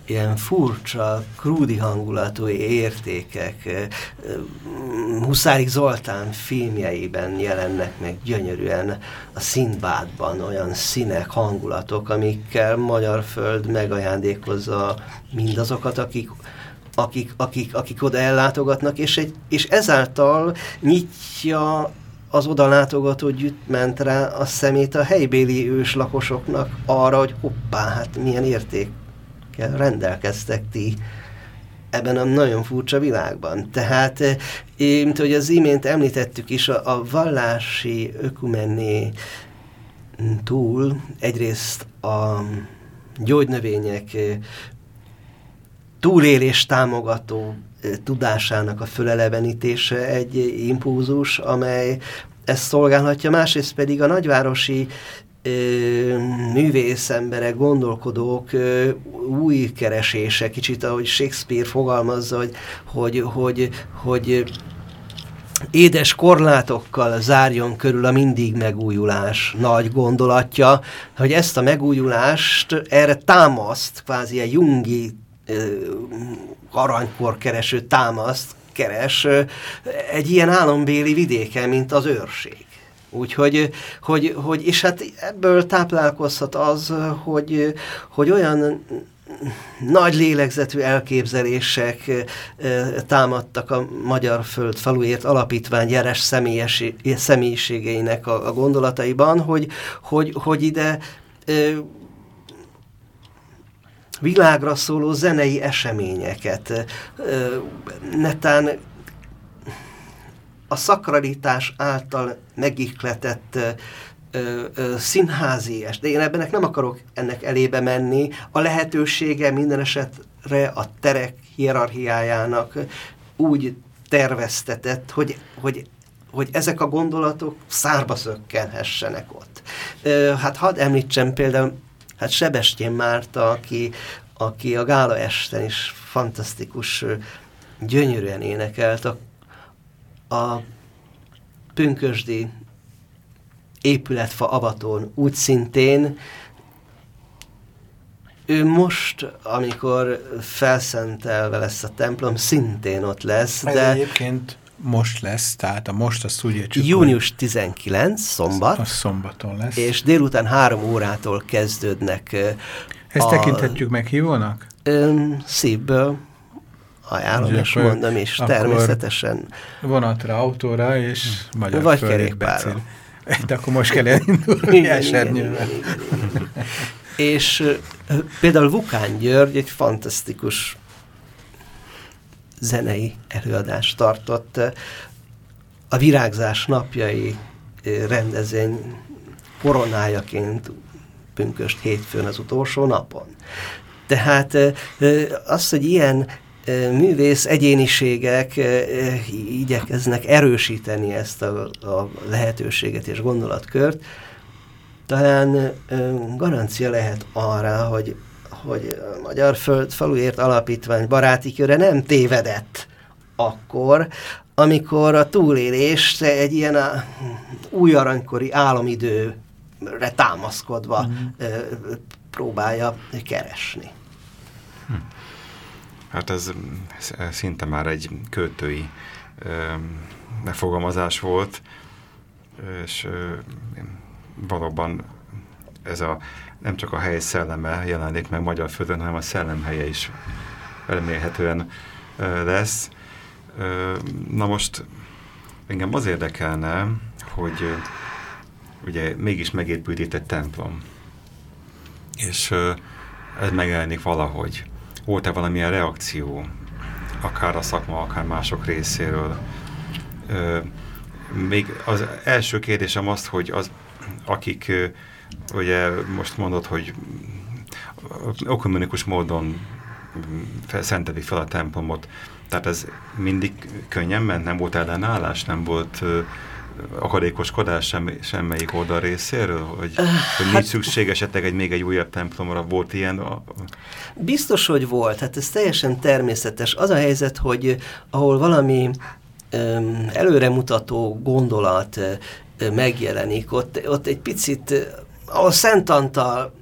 ilyen furcsa, krúdi hangulatú értékek Huszárik Zoltán filmjeiben jelennek meg gyönyörűen a színbádban olyan színek, hangulatok, amikkel Magyar Föld megajándékozza mindazokat, akik akik, akik, akik oda ellátogatnak, és, egy, és ezáltal nyitja az oda látogató gyüttmentre a szemét a helybéli őslakosoknak arra, hogy hoppá, hát milyen érték rendelkeztek ti ebben a nagyon furcsa világban. Tehát, eh, mint hogy az imént említettük is, a, a vallási ökumenné túl egyrészt a gyógynövények eh, túlélés támogató tudásának a fölelevenítése egy impulzus, amely ezt szolgálhatja, másrészt pedig a nagyvárosi művész emberek, gondolkodók új keresése, kicsit ahogy Shakespeare fogalmazza, hogy, hogy, hogy, hogy édes korlátokkal zárjon körül a mindig megújulás nagy gondolatja, hogy ezt a megújulást erre támaszt, kvázi egy jungi aranykor kereső támaszt keres egy ilyen álombéli vidéken, mint az őrség. Úgyhogy, hogy, hogy, és hát ebből táplálkozhat az, hogy, hogy olyan nagy lélegzetű elképzelések támadtak a Magyar Föld faluért alapítvány jeles személyiségeinek a, a gondolataiban, hogy, hogy, hogy ide világra szóló zenei eseményeket, netán a szakralitás által megikletett ö, színházi est, de én ebbenek nem akarok ennek elébe menni. A lehetősége minden esetre a terek hierarchiájának úgy terveztetett, hogy, hogy, hogy ezek a gondolatok szárba szökkenhessenek ott. Ö, hát hadd említsem például hát Sebestyén Márta, aki, aki a gála esten is fantasztikus, gyönyörűen énekelt, a a pünkösdi épületfa avatón úgy szintén ő most, amikor felszentelve lesz a templom, szintén ott lesz. Ez de egyébként most lesz, tehát a most azt úgy értsük, Június 19, szombat. A szombaton lesz. És délután három órától kezdődnek. Ezt a, tekinthetjük meghívónak? Szívből ajánlom, és mondom, és természetesen. Vonatra, autóra, és magyar Vagy kerékpárra. De akkor most kell elindulni esernyővel. és például Vukán György egy fantasztikus zenei előadást tartott a virágzás napjai rendezvény koronájaként pünköst hétfőn az utolsó napon. Tehát az, hogy ilyen művész egyéniségek igyekeznek erősíteni ezt a, a lehetőséget és gondolatkört, talán garancia lehet arra, hogy hogy a Magyar Föld Faluért Alapítvány baráti köre nem tévedett akkor, amikor a túlélés egy ilyen a új aranykori álomidőre támaszkodva mm. próbálja keresni. Hm. Hát ez szinte már egy költői megfogalmazás volt, és valóban ez a nem csak a hely szelleme jelenik meg Magyar Földön, hanem a szellemhelye is remélhetően lesz. Na most engem az érdekelne, hogy ugye mégis megépült egy templom, és ez megjelenik valahogy. Volt-e valamilyen reakció, akár a szakma, akár mások részéről? Még az első kérdésem az, hogy az, akik ugye most mondod, hogy okumenikus módon szentedik fel a templomot, tehát ez mindig könnyen ment, nem volt ellenállás, nem volt uh, akadékoskodás sem, semmelyik oldal részéről? Hogy, uh, hogy hát, nincs szükség esetleg egy még egy újabb templomra? Volt ilyen? A... Biztos, hogy volt. Hát ez teljesen természetes. Az a helyzet, hogy ahol valami um, előremutató gondolat megjelenik, ott, ott egy picit, ahol Szent Antal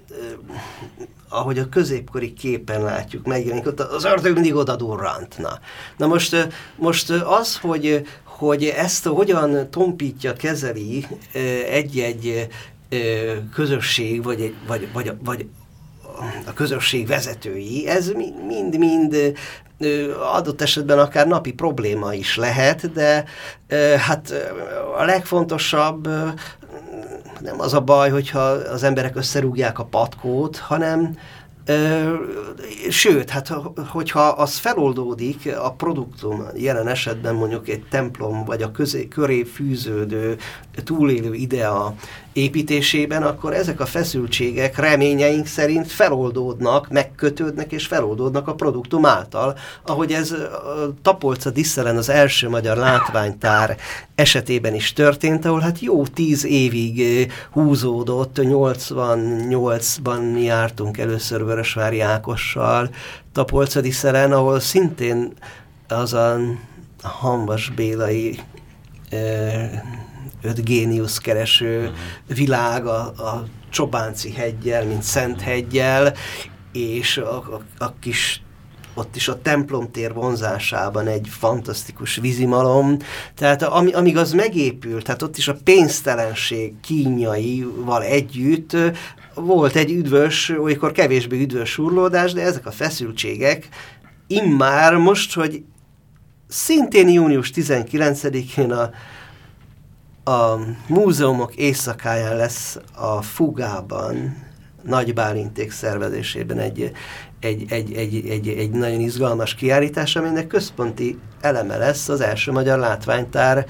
ahogy a középkori képen látjuk, megjelenik, ott az ördög mindig oda durrant. Na, most, most az, hogy, hogy ezt hogyan tompítja, kezeli egy-egy közösség, vagy, egy, vagy, vagy, vagy a közösség vezetői, ez mind-mind adott esetben akár napi probléma is lehet, de hát a legfontosabb nem az a baj, hogyha az emberek összerúgják a patkót, hanem sőt, hát hogyha az feloldódik, a produktum jelen esetben mondjuk egy templom, vagy a közé, köré fűződő túlélő idea építésében, akkor ezek a feszültségek reményeink szerint feloldódnak, megkötődnek és feloldódnak a produktum által, ahogy ez Tapolca Diszelen az első magyar látványtár esetében is történt, ahol hát jó tíz évig húzódott, 88-ban jártunk először Vörösvári Ákossal, Tapolca Diszelen, ahol szintén az a Hanvas Bélai öt géniusz kereső uh-huh. világ a, a Csobánci hegyel, mint Szent hegyel, és a, a, a kis ott is a templomtér vonzásában egy fantasztikus vízimalom, tehát ami, amíg az megépült, tehát ott is a pénztelenség kínjaival együtt volt egy üdvös, olykor kevésbé üdvös surlódás, de ezek a feszültségek immár most, hogy szintén június 19-én a a múzeumok éjszakáján lesz a Fugában, Nagy Bálinték szervezésében egy, egy, egy, egy, egy, egy nagyon izgalmas kiállítás, aminek központi eleme lesz az első magyar látványtár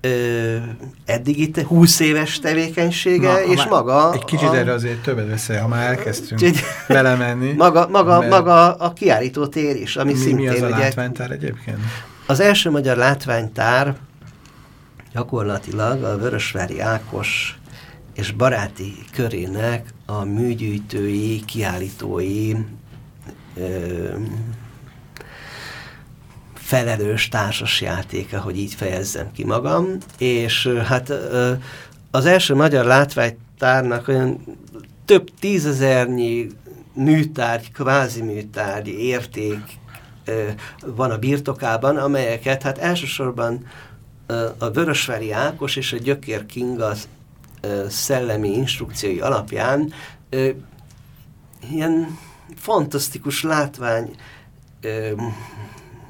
ö, eddig itt 20 éves tevékenysége, Na, és maga... Egy kicsit a, erre azért többet beszél, ha már elkezdtünk egy, belemenni. Maga, maga, maga a kiállító tér is, ami mi, szintén... Mi az a látványtár egyébként? Az első magyar látványtár gyakorlatilag a Vörösvári Ákos és baráti körének a műgyűjtői, kiállítói ö, felelős társasjátéka, hogy így fejezzem ki magam, és hát ö, az első magyar látványtárnak olyan több tízezernyi műtárgy, kvázi műtárgy érték ö, van a birtokában, amelyeket hát elsősorban a Vörösvári Ákos és a Gyökér Kinga szellemi instrukciói alapján ilyen fantasztikus látvány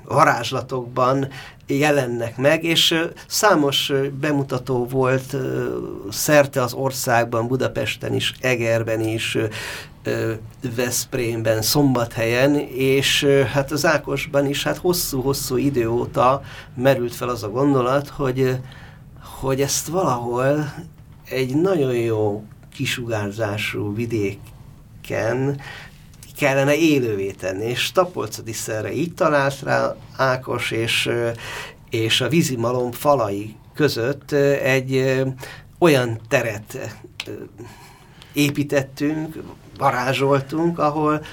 varázslatokban jelennek meg, és számos bemutató volt szerte az országban, Budapesten is, Egerben is, Veszprémben, Szombathelyen, és hát az Ákosban is hát hosszú-hosszú idő óta merült fel az a gondolat, hogy, hogy ezt valahol egy nagyon jó kisugárzású vidéken kellene élővé tenni, és Tapolcadiszerre így talált rá Ákos, és, és a vízimalom falai között egy olyan teret építettünk, varázsoltunk, ahol,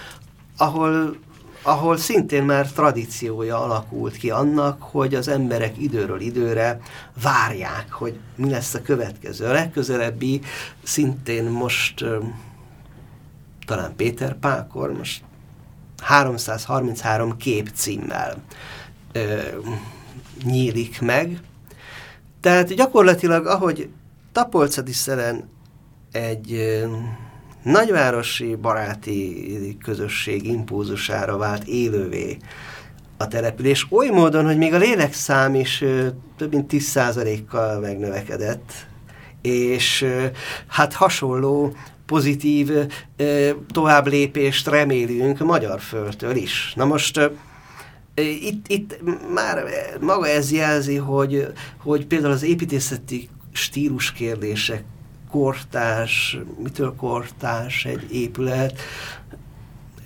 ahol, ahol szintén már tradíciója alakult ki annak, hogy az emberek időről időre várják, hogy mi lesz a következő. A legközelebbi szintén most talán Péter Pákor, most 333 kép címmel ö, nyílik meg. Tehát gyakorlatilag, ahogy Tapolcadiszelen egy ö, nagyvárosi baráti közösség impulzusára vált élővé a település, oly módon, hogy még a lélekszám is ö, több mint 10%-kal megnövekedett, és hát hasonló pozitív továbblépést remélünk magyar földtől is. Na most itt, itt már maga ez jelzi, hogy, hogy például az építészeti stílus kérdések, kortás, mitől kortás egy épület,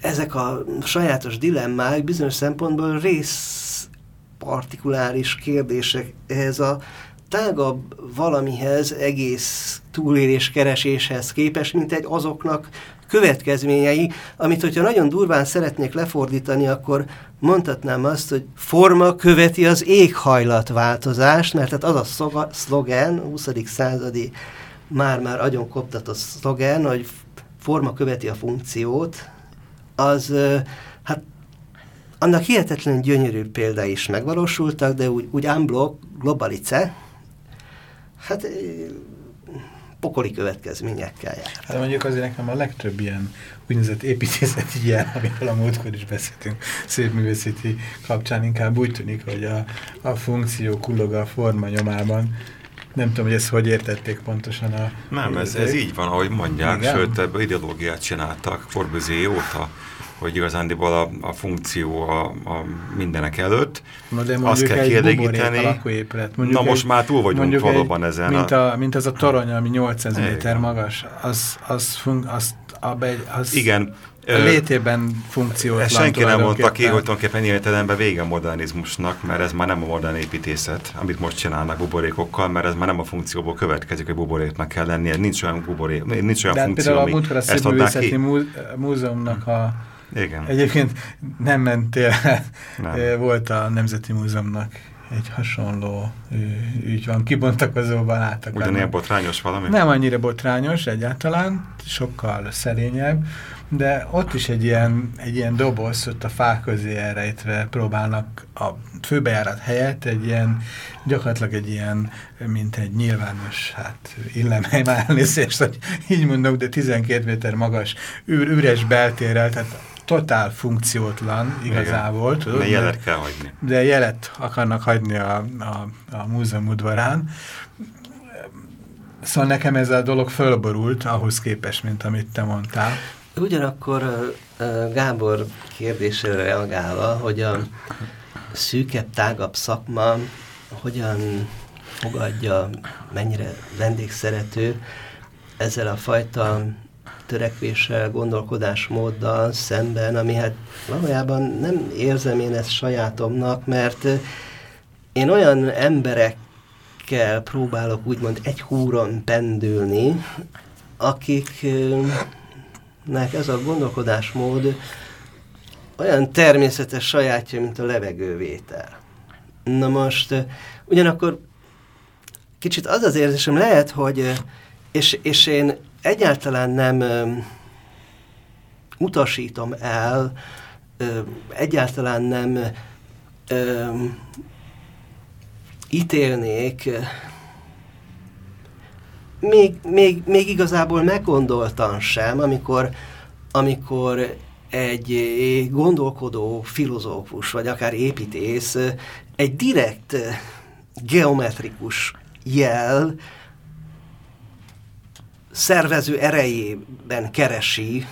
ezek a sajátos dilemmák bizonyos szempontból rész partikuláris kérdések ehhez a tágabb valamihez, egész túlélés kereséshez képes, mint egy azoknak következményei, amit hogyha nagyon durván szeretnék lefordítani, akkor mondhatnám azt, hogy forma követi az éghajlatváltozást, mert tehát az a szlogen, 20. századi már-már agyon koptatott szlogen, hogy forma követi a funkciót, az hát annak hihetetlen gyönyörű példa is megvalósultak, de úgy, úgy unblock, globalice, hát pokoli következményekkel jár. Hát mondjuk azért nekem a legtöbb ilyen úgynevezett építészeti ilyen, amiről a múltkor is beszéltünk szép művészeti kapcsán, inkább úgy tűnik, hogy a, a funkció kullog a forma nyomában. Nem tudom, hogy ezt hogy értették pontosan a... Nem, ez, ez így van, ahogy mondják, Igen? sőt, ebből ideológiát csináltak Corbusier óta, hogy igazándiból a, a funkció a, a mindenek előtt. Na de Azt kell kielégíteni. Na most már túl vagyunk valóban egy, ezen. Mint, a, mint az a torony, ami 800 méter magas, az, az, fun, az, az Igen, a létében funkciót Senki nem mondta ki, hogy tulajdonképpen értelemben vége a modernizmusnak, mert ez már nem a modern építészet, amit most csinálnak buborékokkal, mert ez már nem a funkcióból következik, hogy buboréknak kell lennie. Nincs olyan buborék, nincs olyan De funkció, ami ezt adták ki. Múzeumnak a igen. Egyébként nem mentél, nem. volt a Nemzeti Múzeumnak egy hasonló ügy van, kibontakozóban álltak. Ugyanilyen botrányos valami? Nem annyira botrányos egyáltalán, sokkal szerényebb, de ott is egy ilyen, egy ilyen doboz, ott a fák közé elrejtve próbálnak a főbejárat helyett egy ilyen, gyakorlatilag egy ilyen, mint egy nyilvános, hát illemhely már elnézést, hogy így mondok, de 12 méter magas ür, üres beltérrel, tehát totál funkciótlan igazából. Igen. Tudod, de jelet kell hagyni. De jelet akarnak hagyni a, a, a múzeum udvarán. Szóval nekem ez a dolog fölborult ahhoz képest, mint amit te mondtál. Ugyanakkor Gábor kérdésére reagálva, hogy a szűkebb, tágabb szakma hogyan fogadja, mennyire vendégszerető ezzel a fajta törekvéssel, gondolkodásmóddal szemben, ami hát valójában nem érzem én ezt sajátomnak, mert én olyan emberekkel próbálok úgymond egy húron pendülni, akiknek ez a gondolkodásmód olyan természetes sajátja, mint a levegővétel. Na most, ugyanakkor kicsit az az érzésem lehet, hogy és, és én egyáltalán nem utasítom el, egyáltalán nem ítélnék, még, még, még igazából meggondoltan sem, amikor, amikor egy gondolkodó filozófus, vagy akár építész egy direkt geometrikus jel szervező erejében keresi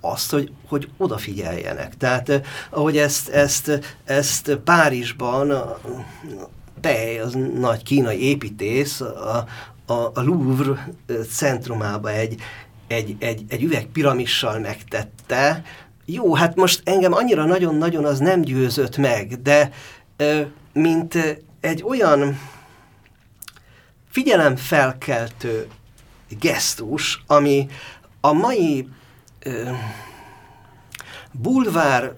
azt, hogy, hogy odafigyeljenek. Tehát eh, ahogy ezt, ezt, ezt Párizsban Pej, az nagy kínai építész, a, a, a Louvre eh, centrumába egy, egy, egy, egy üvegpiramissal megtette. Jó, hát most engem annyira nagyon-nagyon az nem győzött meg, de eh, mint egy olyan figyelemfelkeltő gesztus, ami a mai ö, bulvár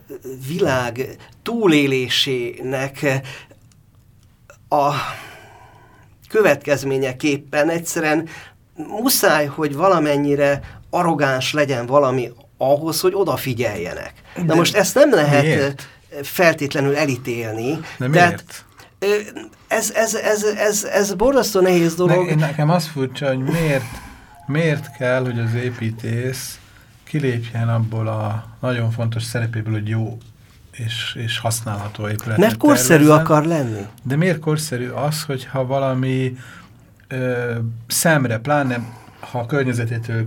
világ túlélésének a következményeképpen egyszerűen muszáj, hogy valamennyire arrogáns legyen valami ahhoz, hogy odafigyeljenek. De Na most ezt nem lehet miért? feltétlenül elítélni. De miért? Ez, ez, ez, ez, ez borzasztó nehéz dolog. Ne, nekem az furcsa, hogy miért, miért kell, hogy az építész kilépjen abból a nagyon fontos szerepéből, hogy jó és, és használható épületet Mert korszerű tervezem. akar lenni. De miért korszerű az, hogyha valami ö, szemre, pláne ha a környezetétől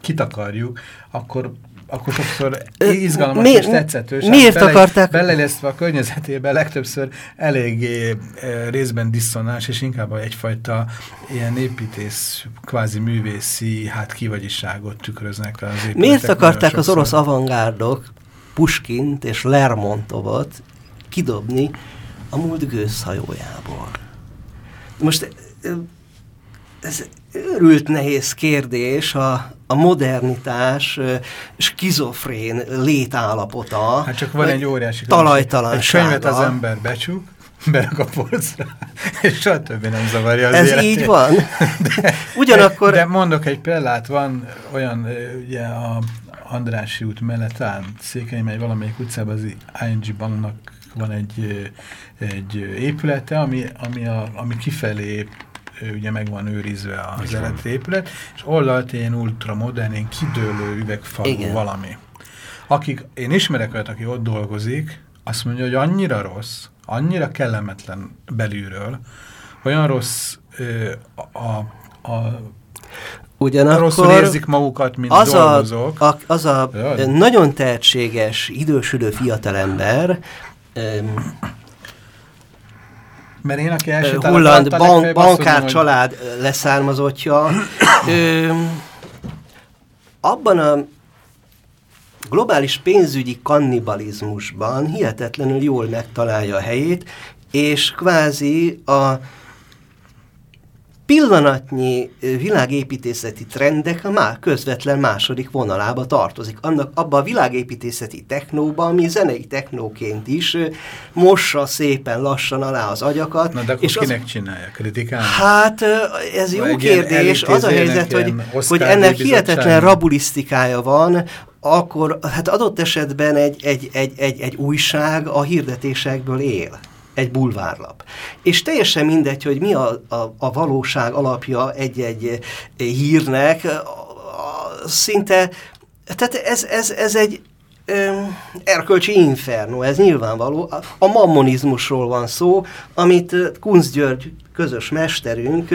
kitakarjuk, akkor akkor sokszor izgalmas Mi, és tetszetős. Miért bele, akarták? Belelesztve a környezetébe legtöbbször eléggé e, részben diszonás, és inkább egyfajta ilyen építész, kvázi művészi, hát kivagyiságot tükröznek az épületek. Miért akarták az orosz avantgárdok Puskint és Lermontovot kidobni a múlt gőzhajójából? Most ez őrült nehéz kérdés a, a modernitás skizofrén létállapota. Hát csak van egy óriási talajtalansága. Egy könyvet az ember becsuk, berak a polcra, és többé nem zavarja az Ez életét. így van. De, Ugyanakkor... De, de mondok egy példát, van olyan, ugye a Andrási út mellett áll, Székely megy valamelyik utcában, az ING banknak van egy, egy épülete, ami, ami, a, ami kifelé ugye meg van őrizve az eredeti épület, és oldalt ilyen ultramodern, ilyen kidőlő üvegfalú Igen. valami. Akik, én ismerek olyat, aki ott dolgozik, azt mondja, hogy annyira rossz, annyira kellemetlen belülről, olyan rossz ö, a, a Ugyanakkor rosszul érzik magukat, mint az dolgozók. A, a, az a Jaj. nagyon tehetséges, idősülő fiatalember, mert én, aki első Holland bank, bankár mondom, család hogy... leszármazottja. Ö, abban a globális pénzügyi kannibalizmusban hihetetlenül jól megtalálja a helyét, és kvázi a pillanatnyi világépítészeti trendek a már közvetlen második vonalába tartozik. Annak abban a világépítészeti technóban, ami zenei technóként is mossa szépen lassan alá az agyakat. Na de akkor és kinek az... csinálja? Kritikálni? Hát ez jó kérdés. Az a helyzet, hogy, hogy ennek hihetetlen rabulisztikája van, akkor hát adott esetben egy, egy, egy, egy, egy újság a hirdetésekből él egy bulvárlap. És teljesen mindegy, hogy mi a, a, a valóság alapja egy-egy hírnek, szinte, tehát ez, ez, ez egy erkölcsi inferno, ez nyilvánvaló. A mammonizmusról van szó, amit Kunz György közös mesterünk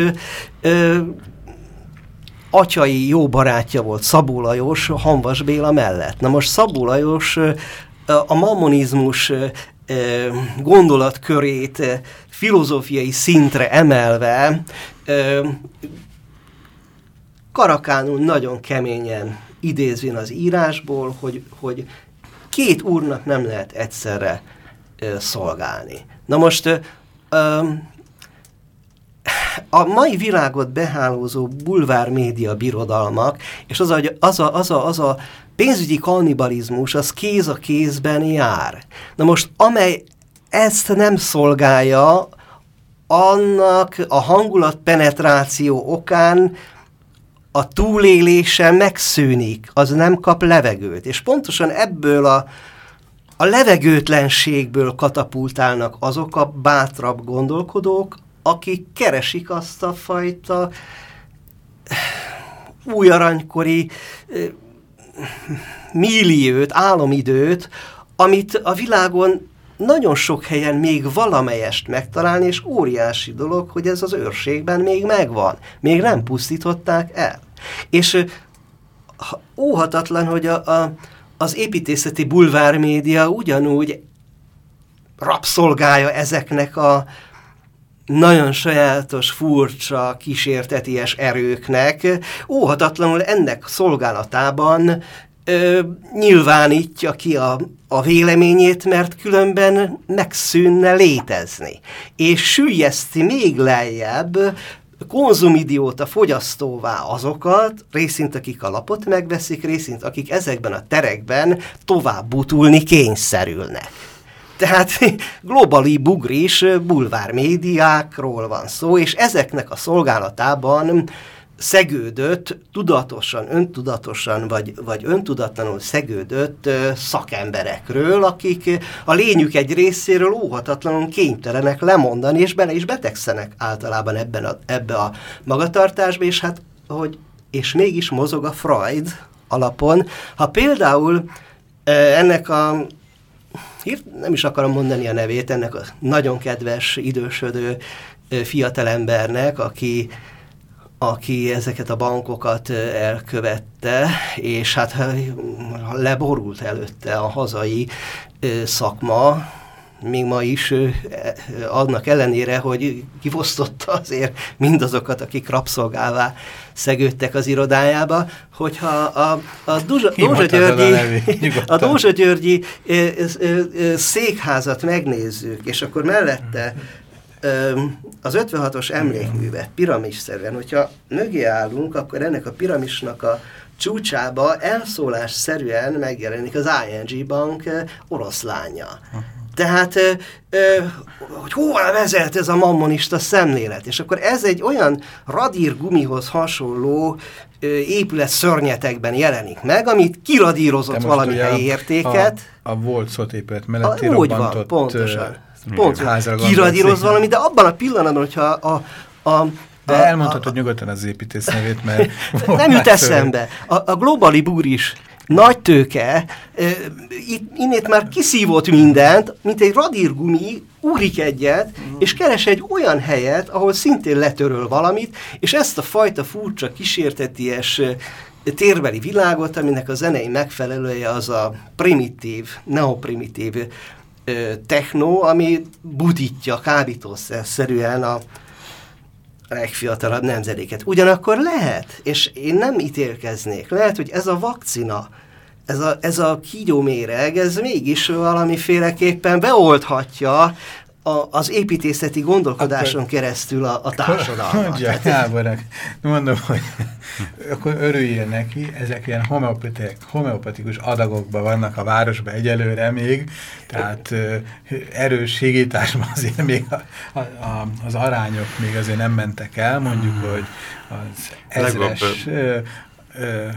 ö, atyai jó barátja volt Szabó Lajos Hanvas Béla mellett. Na most Szabó Lajos a mammonizmus gondolatkörét filozófiai szintre emelve Karakánul nagyon keményen idézvén az írásból, hogy, hogy két úrnak nem lehet egyszerre szolgálni. Na most a mai világot behálózó bulvár média birodalmak, és az a, az a, az a, az a pénzügyi kannibalizmus, az kéz a kézben jár. Na most, amely ezt nem szolgálja, annak a hangulat penetráció okán a túlélése megszűnik, az nem kap levegőt. És pontosan ebből a, a levegőtlenségből katapultálnak azok a bátrabb gondolkodók, akik keresik azt a fajta új aranykori milliót, álomidőt, amit a világon nagyon sok helyen még valamelyest megtalálni, és óriási dolog, hogy ez az őrségben még megvan. Még nem pusztították el. És óhatatlan, hogy a, a, az építészeti bulvármédia ugyanúgy rabszolgája ezeknek a, nagyon sajátos, furcsa, kísérteties erőknek óhatatlanul ennek szolgálatában ö, nyilvánítja ki a, a véleményét, mert különben megszűnne létezni. És sűjjeszti még lejjebb konzumidióta fogyasztóvá azokat, részint akik a lapot megveszik, részint akik ezekben a terekben tovább butulni kényszerülnek. Tehát globali bugris bulvár médiákról van szó, és ezeknek a szolgálatában szegődött, tudatosan, öntudatosan, vagy, vagy öntudatlanul szegődött szakemberekről, akik a lényük egy részéről óhatatlanul kénytelenek lemondani, és bele is betegszenek általában ebben a, ebbe a magatartásba, és hát, hogy és mégis mozog a Freud alapon. Ha például ennek a nem is akarom mondani a nevét, ennek a nagyon kedves, idősödő fiatalembernek, aki aki ezeket a bankokat elkövette, és hát leborult előtte a hazai szakma, még ma is adnak ellenére, hogy kifosztotta azért mindazokat, akik rabszolgává szegődtek az irodájába, hogyha a, a Dózsa, Dózsa Györgyi, a Dózsa Györgyi székházat megnézzük, és akkor mellette az 56-os emlékművet piramisszerűen, hogyha mögé állunk, akkor ennek a piramisnak a csúcsába elszólásszerűen megjelenik az ING Bank oroszlánya. Tehát, hogy hova vezet ez a mammonista szemlélet? És akkor ez egy olyan radír gumihoz hasonló épület szörnyetekben jelenik meg, amit kiradírozott valami helyi értéket. A, a volt épület melletti a, Úgy van, pontosan Pontosan. Kiradíroz valami, de abban a pillanatban, hogyha a, a de elmondhatod nyugodtan az építész nevét, mert... nem jut eszembe. A, a globali búr is nagy tőke, innét már kiszívott mindent, mint egy radírgumi, úrik egyet, mm. és keres egy olyan helyet, ahol szintén letöröl valamit, és ezt a fajta furcsa, kísérteties térbeli világot, aminek a zenei megfelelője az a primitív, neoprimitív techno, ami budítja kábítószerszerűen a legfiatalabb nemzedéket. Ugyanakkor lehet, és én nem ítélkeznék, lehet, hogy ez a vakcina, ez a, ez a kígyóméreg, ez mégis valamiféleképpen beoldhatja a, az építészeti gondolkodáson akkor, keresztül a, a társadalmat. Mondja, Gáborek, mondom, hogy akkor örüljél neki, ezek ilyen homeopatikus adagokban vannak a városban egyelőre még, tehát erős higításban azért még a, a, a, az arányok még azért nem mentek el, mondjuk, hmm. hogy az ezres ö, ö,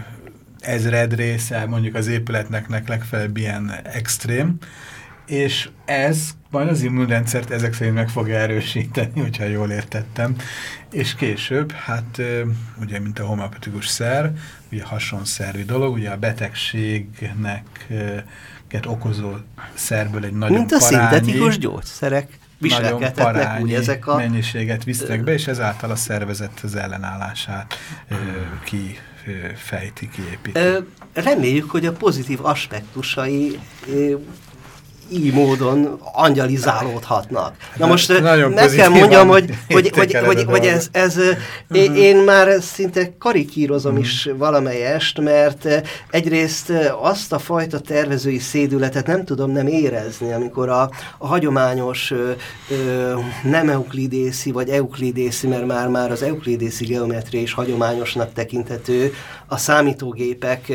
ezred része mondjuk az épületnek legfeljebb ilyen extrém, és ez majd az immunrendszert ezek szerint meg fogja erősíteni, hogyha jól értettem. És később, hát ugye, mint a homeopatikus szer, ugye hasonszervi dolog, ugye a betegségnek okozó szerből egy nagyon Mint a parányi, szintetikus gyógyszerek nagyon parányi ezek a... mennyiséget visznek be, és ezáltal a szervezet az ellenállását ö, ki fejti, kiépíti. Reméljük, hogy a pozitív aspektusai így módon angyalizálódhatnak. Na most meg kell mondjam, hogy, hogy, hogy, hogy, hogy ez, ez uh -huh. én már szinte karikírozom uh -huh. is valamelyest, mert egyrészt azt a fajta tervezői szédületet nem tudom nem érezni, amikor a, a hagyományos ö, nem euklidészi, vagy euklidészi, mert már, már az euklidészi geometria is hagyományosnak tekinthető, a számítógépek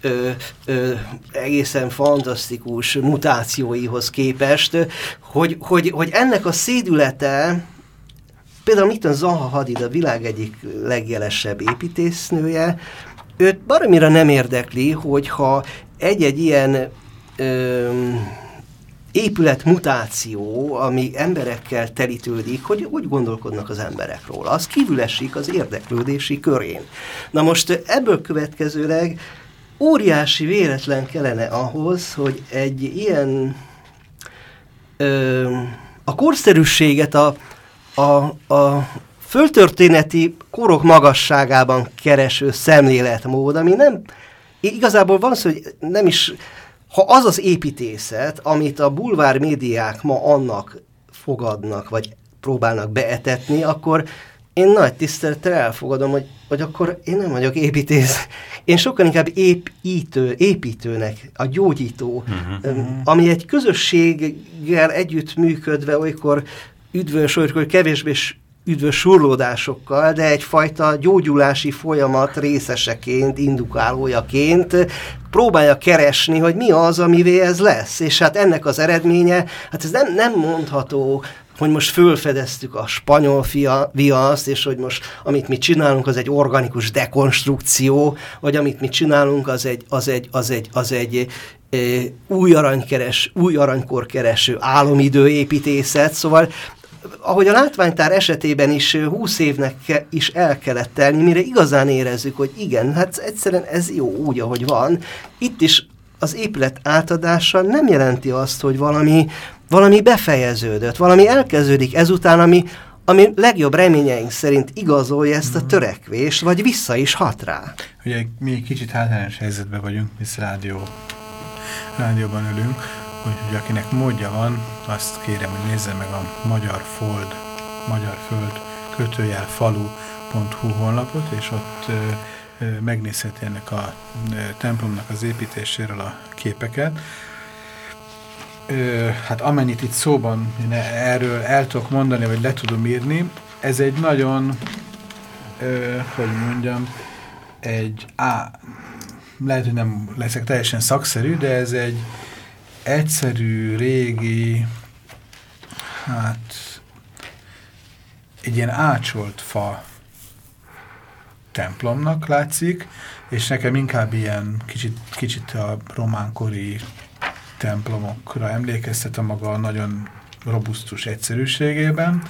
ö, ö, egészen fantasztikus mutációihoz képest, hogy, hogy, hogy ennek a szédülete, például Mitten Zaha Hadid, a világ egyik legjelesebb építésznője, őt baromira nem érdekli, hogyha egy-egy ilyen ö, épületmutáció, ami emberekkel telítődik, hogy úgy gondolkodnak az emberek róla. Az kívül az érdeklődési körén. Na most ebből következőleg óriási véletlen kellene ahhoz, hogy egy ilyen ö, a korszerűséget a, a, a föltörténeti korok magasságában kereső szemléletmód, ami nem, igazából van hogy nem is, ha az az építészet, amit a bulvár médiák ma annak fogadnak, vagy próbálnak beetetni, akkor én nagy tisztelettel elfogadom, hogy, hogy akkor én nem vagyok építész. Én sokkal inkább építő, építőnek, a gyógyító, uh-huh. ami egy közösséggel együtt működve olykor üdvös, olykor kevésbé üdvös surlódásokkal, de egyfajta gyógyulási folyamat részeseként, indukálójaként próbálja keresni, hogy mi az, amivé ez lesz. És hát ennek az eredménye, hát ez nem, nem mondható hogy most fölfedeztük a spanyol fia, viaszt, és hogy most amit mi csinálunk, az egy organikus dekonstrukció, vagy amit mi csinálunk, az egy, az egy, az egy, az egy e, új, aranykeres, új aranykor kereső álomidőépítészet, szóval ahogy a látványtár esetében is 20 évnek is el kellett telni, mire igazán érezzük, hogy igen, hát egyszerűen ez jó úgy, ahogy van. Itt is az épület átadása nem jelenti azt, hogy valami, valami befejeződött, valami elkezdődik ezután, ami, ami legjobb reményeink szerint igazolja ezt a mhm. törekvést, vagy vissza is hat rá. Ugye mi kicsit hátrányos helyzetben vagyunk, mi rádió, rádióban ülünk, úgyhogy akinek módja van, azt kérem, hogy nézze meg a Magyar Fold, Magyar Föld kötőjel falu.hu honlapot, és ott ö, ö, megnézheti ennek a ö, templomnak az építéséről a képeket. Ö, hát amennyit itt szóban erről el tudok mondani, vagy le tudom írni, ez egy nagyon, ö, hogy mondjam, egy á, lehet, hogy nem leszek teljesen szakszerű, de ez egy egyszerű, régi, hát egy ilyen ácsolt fa templomnak látszik, és nekem inkább ilyen kicsit, kicsit a románkori templomokra emlékeztet a maga nagyon robusztus egyszerűségében.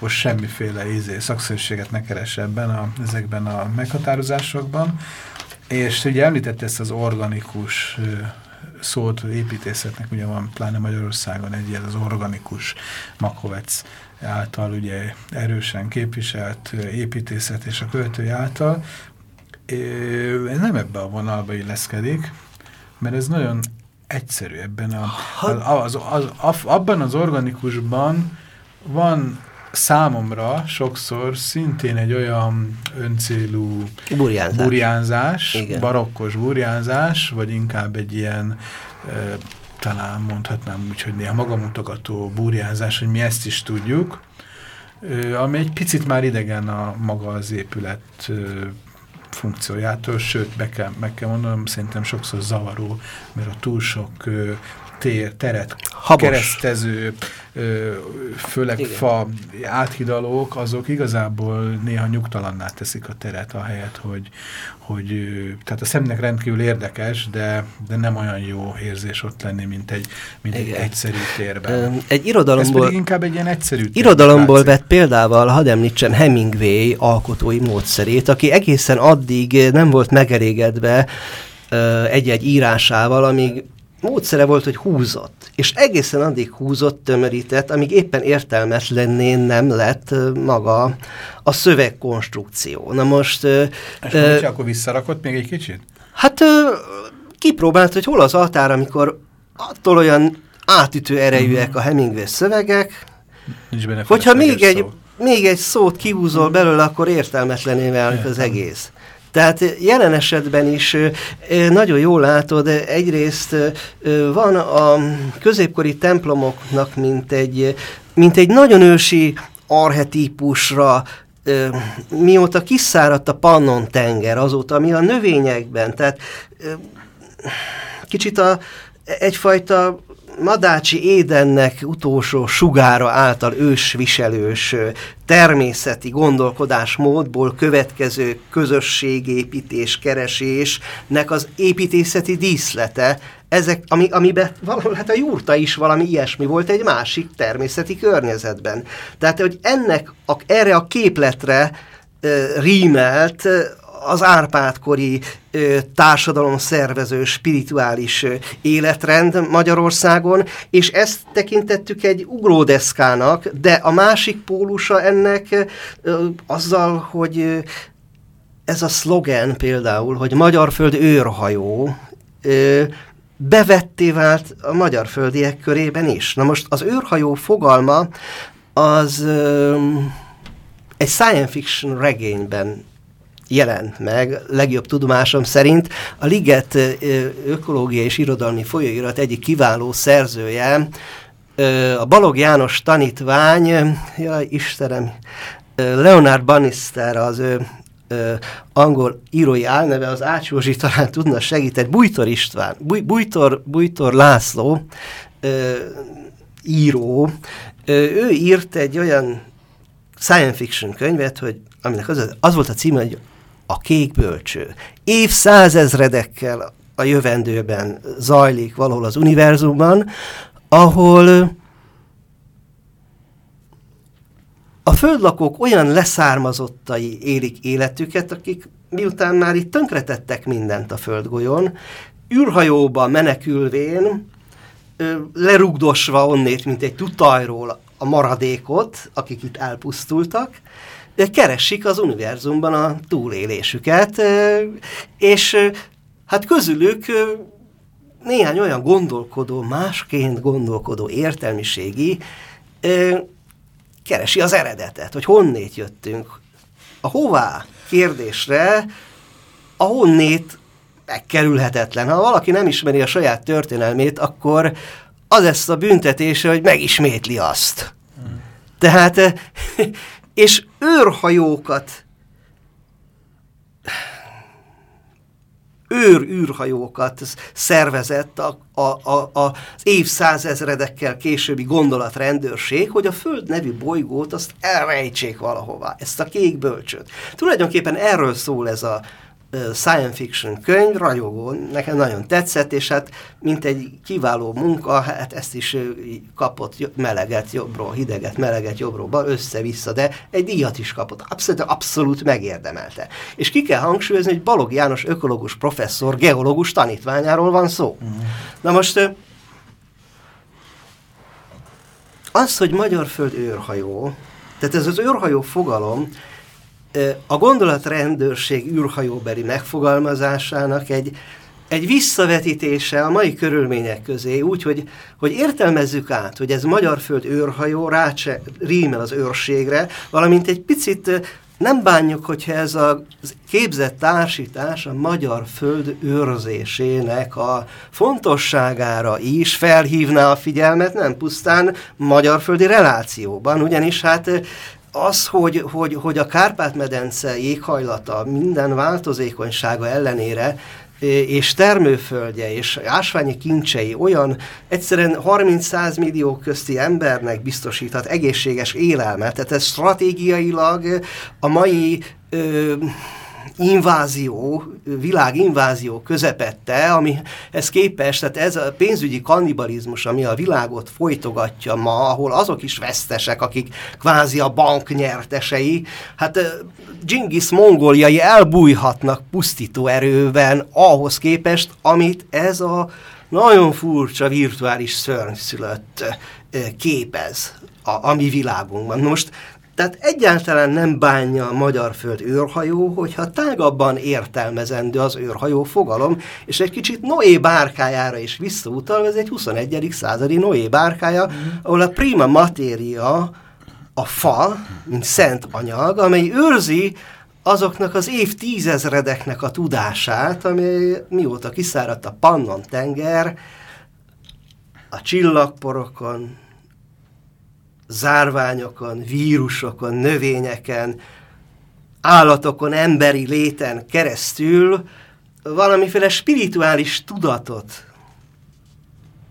Most semmiféle ízé, szakszerűséget ne keres ebben a, ezekben a meghatározásokban. És ugye említette ezt az organikus szót építészetnek ugye van pláne Magyarországon egy ilyen az organikus Makovec által ugye erősen képviselt építészet és a költői által. Ez nem ebbe a vonalba illeszkedik, mert ez nagyon egyszerű ebben a, az, az, az, abban az organikusban van számomra sokszor szintén egy olyan öncélú burjánzás, burjánzás barokkos burjánzás, vagy inkább egy ilyen e, talán mondhatnám úgy, hogy néha magamutogató burjánzás, hogy mi ezt is tudjuk, ami egy picit már idegen a maga az épület funkciójától, sőt, be kell, meg kell mondanom, szerintem sokszor zavaró, mert a túl sok tér, teret Habos. keresztező, főleg Igen. fa áthidalók, azok igazából néha nyugtalanná teszik a teret, ahelyett, hogy, hogy tehát a szemnek rendkívül érdekes, de, de nem olyan jó érzés ott lenni, mint egy, mint egy egyszerű térben. Egy irodalomból, Ez inkább egy ilyen egyszerű Irodalomból vett példával, hadd említsem Hemingway alkotói módszerét, aki egészen addig nem volt megelégedve egy-egy írásával, amíg módszere volt, hogy húzott, és egészen addig húzott, tömörített, amíg éppen értelmetlenné nem lett maga a szövegkonstrukció. Na most... És uh, akkor visszarakott még egy kicsit? Hát uh, kipróbált, hogy hol az altár, amikor attól olyan átütő erejűek a Hemingway szövegek, Nincs benne hogyha még egy, még egy szót kihúzol belőle, akkor értelmetlené válik az egész. Tehát jelen esetben is nagyon jól látod, egyrészt van a középkori templomoknak, mint egy, mint egy nagyon ősi arhetípusra mióta kiszáradt a Pannon tenger, azóta, ami a növényekben, tehát kicsit a, egyfajta Madácsi Édennek utolsó sugára által ősviselős természeti gondolkodásmódból következő közösségépítés, keresésnek az építészeti díszlete, ezek, ami, amiben valahol, hát a jurta is valami ilyesmi volt egy másik természeti környezetben. Tehát, hogy ennek a, erre a képletre rímelt az Árpádkori ö, társadalom szervező spirituális életrend Magyarországon, és ezt tekintettük egy ugródeszkának, de a másik pólusa ennek azzal, hogy ez a szlogen például, hogy Magyar Föld őrhajó, bevetté vált a magyar földiek körében is. Na most az őrhajó fogalma az egy science fiction regényben jelent meg, legjobb tudomásom szerint. A Liget ökológiai és irodalmi folyóirat egyik kiváló szerzője a Balog János tanítvány, jaj Istenem, Leonard Bannister az ő angol írói álneve, az Ács talán tudna segíteni, Bújtor István, Búj, Bújtor, Bújtor László író, ő írt egy olyan science fiction könyvet, hogy aminek az, az volt a címe, hogy a kék bölcső. Évszázezredekkel a jövendőben zajlik valahol az univerzumban, ahol a földlakók olyan leszármazottai élik életüket, akik miután már itt tönkretettek mindent a földgolyón, űrhajóba menekülvén, lerugdosva onnét, mint egy tutajról a maradékot, akik itt elpusztultak, keresik az univerzumban a túlélésüket, és hát közülük néhány olyan gondolkodó, másként gondolkodó értelmiségi keresi az eredetet, hogy honnét jöttünk. A hová kérdésre a honnét megkerülhetetlen. Ha valaki nem ismeri a saját történelmét, akkor az lesz a büntetése, hogy megismétli azt. Hmm. Tehát, és őrhajókat őr-űrhajókat szervezett a, a, a, az évszázezredekkel későbbi gondolatrendőrség, hogy a Föld nevű bolygót azt elrejtsék valahová, ezt a kék bölcsöt. Tulajdonképpen erről szól ez a science fiction könyv, ragyogó, nekem nagyon tetszett, és hát mint egy kiváló munka, hát ezt is kapott meleget jobbról, hideget, meleget jobbról, össze-vissza, de egy díjat is kapott. Abszolút, abszolút megérdemelte. És ki kell hangsúlyozni, hogy Balog János ökológus professzor, geológus tanítványáról van szó. Mm. Na most az, hogy Magyar Föld őrhajó, tehát ez az őrhajó fogalom, a gondolatrendőrség űrhajóbeli megfogalmazásának egy, egy visszavetítése a mai körülmények közé, úgy, hogy, hogy értelmezzük át, hogy ez magyar föld őrhajó rácse, rímel az őrségre, valamint egy picit nem bánjuk, hogyha ez a képzett társítás a magyar föld őrzésének a fontosságára is felhívná a figyelmet, nem pusztán magyar földi relációban, ugyanis hát az, hogy, hogy, hogy a Kárpát-medence éghajlata minden változékonysága ellenére és termőföldje és ásványi kincsei olyan egyszerűen 30-100 millió közti embernek biztosíthat egészséges élelmet, tehát ez stratégiailag a mai ö, invázió, világinvázió közepette, amihez képest, tehát ez a pénzügyi kannibalizmus, ami a világot folytogatja ma, ahol azok is vesztesek, akik kvázi a bank nyertesei, hát Genghis mongoliai elbújhatnak pusztító erőben ahhoz képest, amit ez a nagyon furcsa virtuális szörnyszülött képez a, a mi világunkban. Most tehát egyáltalán nem bánja a magyar föld őrhajó, hogyha tágabban értelmezendő az őrhajó fogalom, és egy kicsit Noé bárkájára is visszautal, ez egy 21. századi Noé bárkája, mm. ahol a prima matéria a fa, mint szent anyag, amely őrzi azoknak az évtízezredeknek a tudását, ami mióta kiszáradt a Pannon tenger, a csillagporokon, zárványokon, vírusokon, növényeken, állatokon, emberi léten keresztül valamiféle spirituális tudatot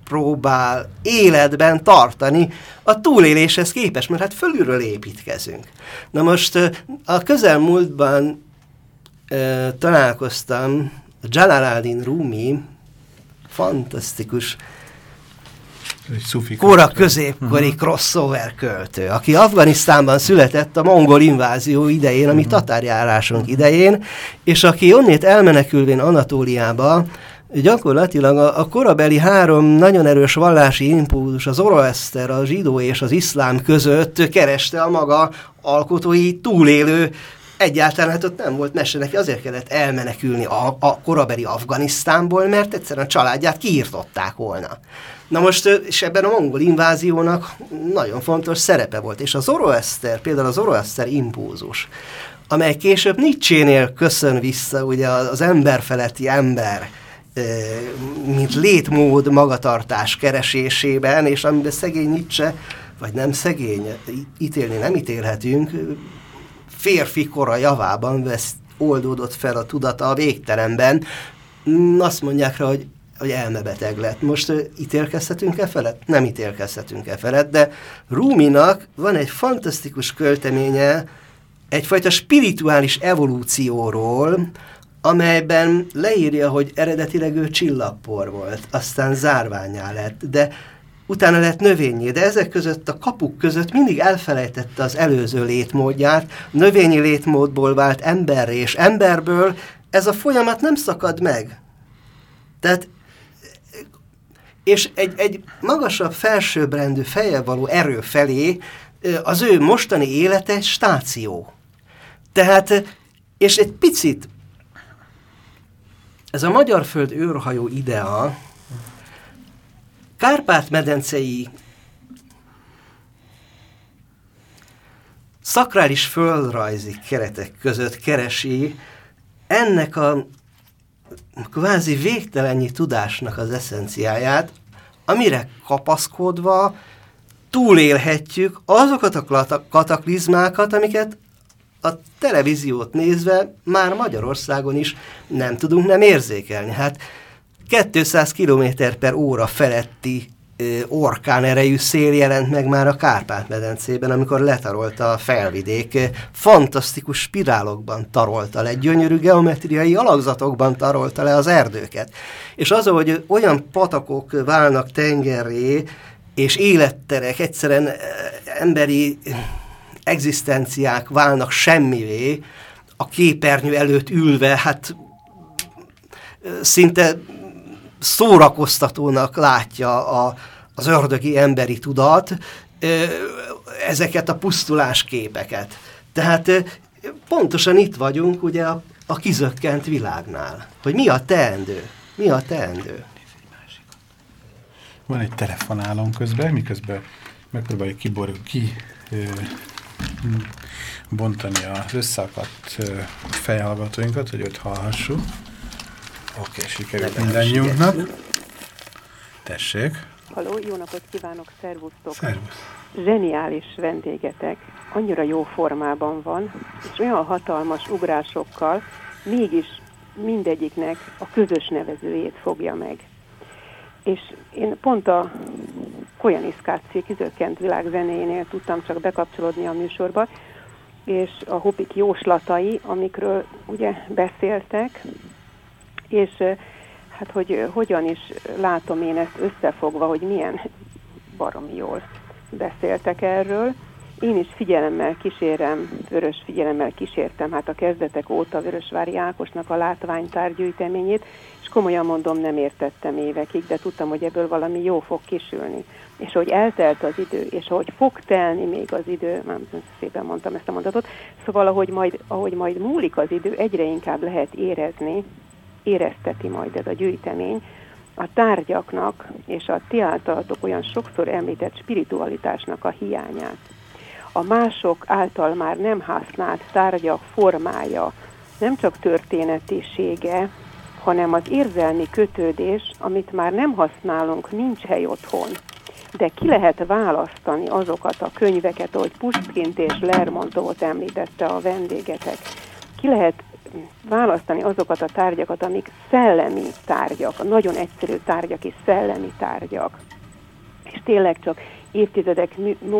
próbál életben tartani a túléléshez képest, mert hát fölülről építkezünk. Na most a közelmúltban e, találkoztam Jalaluddin Rumi, fantasztikus kora középkori uh-huh. crossover költő, aki Afganisztánban született a mongol invázió idején, ami uh-huh. tatárjárásunk idején, és aki onnét elmenekülvén Anatóliába, gyakorlatilag a, a korabeli három nagyon erős vallási impulzus, az Zoroaster, a zsidó és az iszlám között kereste a maga alkotói túlélő egyáltalán hát ott nem volt mese, neki azért kellett elmenekülni a, a korabeli Afganisztánból, mert egyszerűen a családját kiirtották volna. Na most, és ebben a mongol inváziónak nagyon fontos szerepe volt, és az Zoroaster, például az Zoroaster impulzus, amely később Nietzsénél köszön vissza, ugye az emberfeletti ember mint létmód magatartás keresésében, és amiben szegény Nietzsche, vagy nem szegény, ítélni nem ítélhetünk, férfi kora javában vesz, oldódott fel a tudata a végtelenben. Azt mondják rá, hogy hogy elmebeteg lett. Most uh, ítélkezhetünk-e felett? Nem ítélkezhetünk-e felett, de Ruminak van egy fantasztikus költeménye egyfajta spirituális evolúcióról, amelyben leírja, hogy eredetileg ő csillagpor volt, aztán zárványá lett, de utána lett növényé, de ezek között a kapuk között mindig elfelejtette az előző létmódját, növényi létmódból vált emberre, és emberből ez a folyamat nem szakad meg. Tehát és egy, egy magasabb, felsőbbrendű feje való erő felé az ő mostani élete egy stáció. Tehát, és egy picit ez a Magyar Föld űrhajó idea Kárpát-medencei szakrális földrajzi keretek között keresi ennek a kvázi végtelennyi tudásnak az eszenciáját, amire kapaszkodva túlélhetjük azokat a kataklizmákat, amiket a televíziót nézve már Magyarországon is nem tudunk nem érzékelni. Hát 200 km per óra feletti orkán erejű szél jelent meg már a Kárpát-medencében, amikor letarolta a felvidék. Fantasztikus spirálokban tarolta le, gyönyörű geometriai alakzatokban tarolta le az erdőket. És az, hogy olyan patakok válnak tengerré, és életterek, egyszerűen emberi egzisztenciák válnak semmivé, a képernyő előtt ülve, hát szinte szórakoztatónak látja a, az ördögi emberi tudat ezeket a pusztulás képeket. Tehát pontosan itt vagyunk ugye a, a kizökkent világnál, hogy mi a teendő, mi a teendő. Van egy telefonálom közben, miközben megpróbáljuk kiborul, ki ö, bontani az összeakadt fejhallgatóinkat, hogy ott hallhassuk. Oké, okay, sikerült mindannyiunknak. Tessék. Haló, jó napot kívánok, szervusztok. Szervusz. Zseniális vendégetek, annyira jó formában van, és olyan hatalmas ugrásokkal, mégis mindegyiknek a közös nevezőjét fogja meg. És én pont a Koyaniszkáció kizökkent világ zenéjénél tudtam csak bekapcsolódni a műsorba, és a Hopik jóslatai, amikről ugye beszéltek, és hát hogy hogyan is látom én ezt összefogva, hogy milyen baromi jól beszéltek erről. Én is figyelemmel kísérem, vörös figyelemmel kísértem hát a kezdetek óta Vörösvári Ákosnak a látványtárgyűjteményét, és komolyan mondom, nem értettem évekig, de tudtam, hogy ebből valami jó fog kisülni. És hogy eltelt az idő, és ahogy fog telni még az idő, nem szépen mondtam ezt a mondatot, szóval ahogy majd, ahogy majd múlik az idő, egyre inkább lehet érezni, érezteti majd ez a gyűjtemény, a tárgyaknak és a ti általatok olyan sokszor említett spiritualitásnak a hiányát. A mások által már nem használt tárgyak formája nem csak történetisége, hanem az érzelmi kötődés, amit már nem használunk, nincs hely otthon. De ki lehet választani azokat a könyveket, ahogy Puskint és Lermontovot említette a vendégetek. Ki lehet választani azokat a tárgyakat, amik szellemi tárgyak, nagyon egyszerű tárgyak és szellemi tárgyak. És tényleg csak évtizedek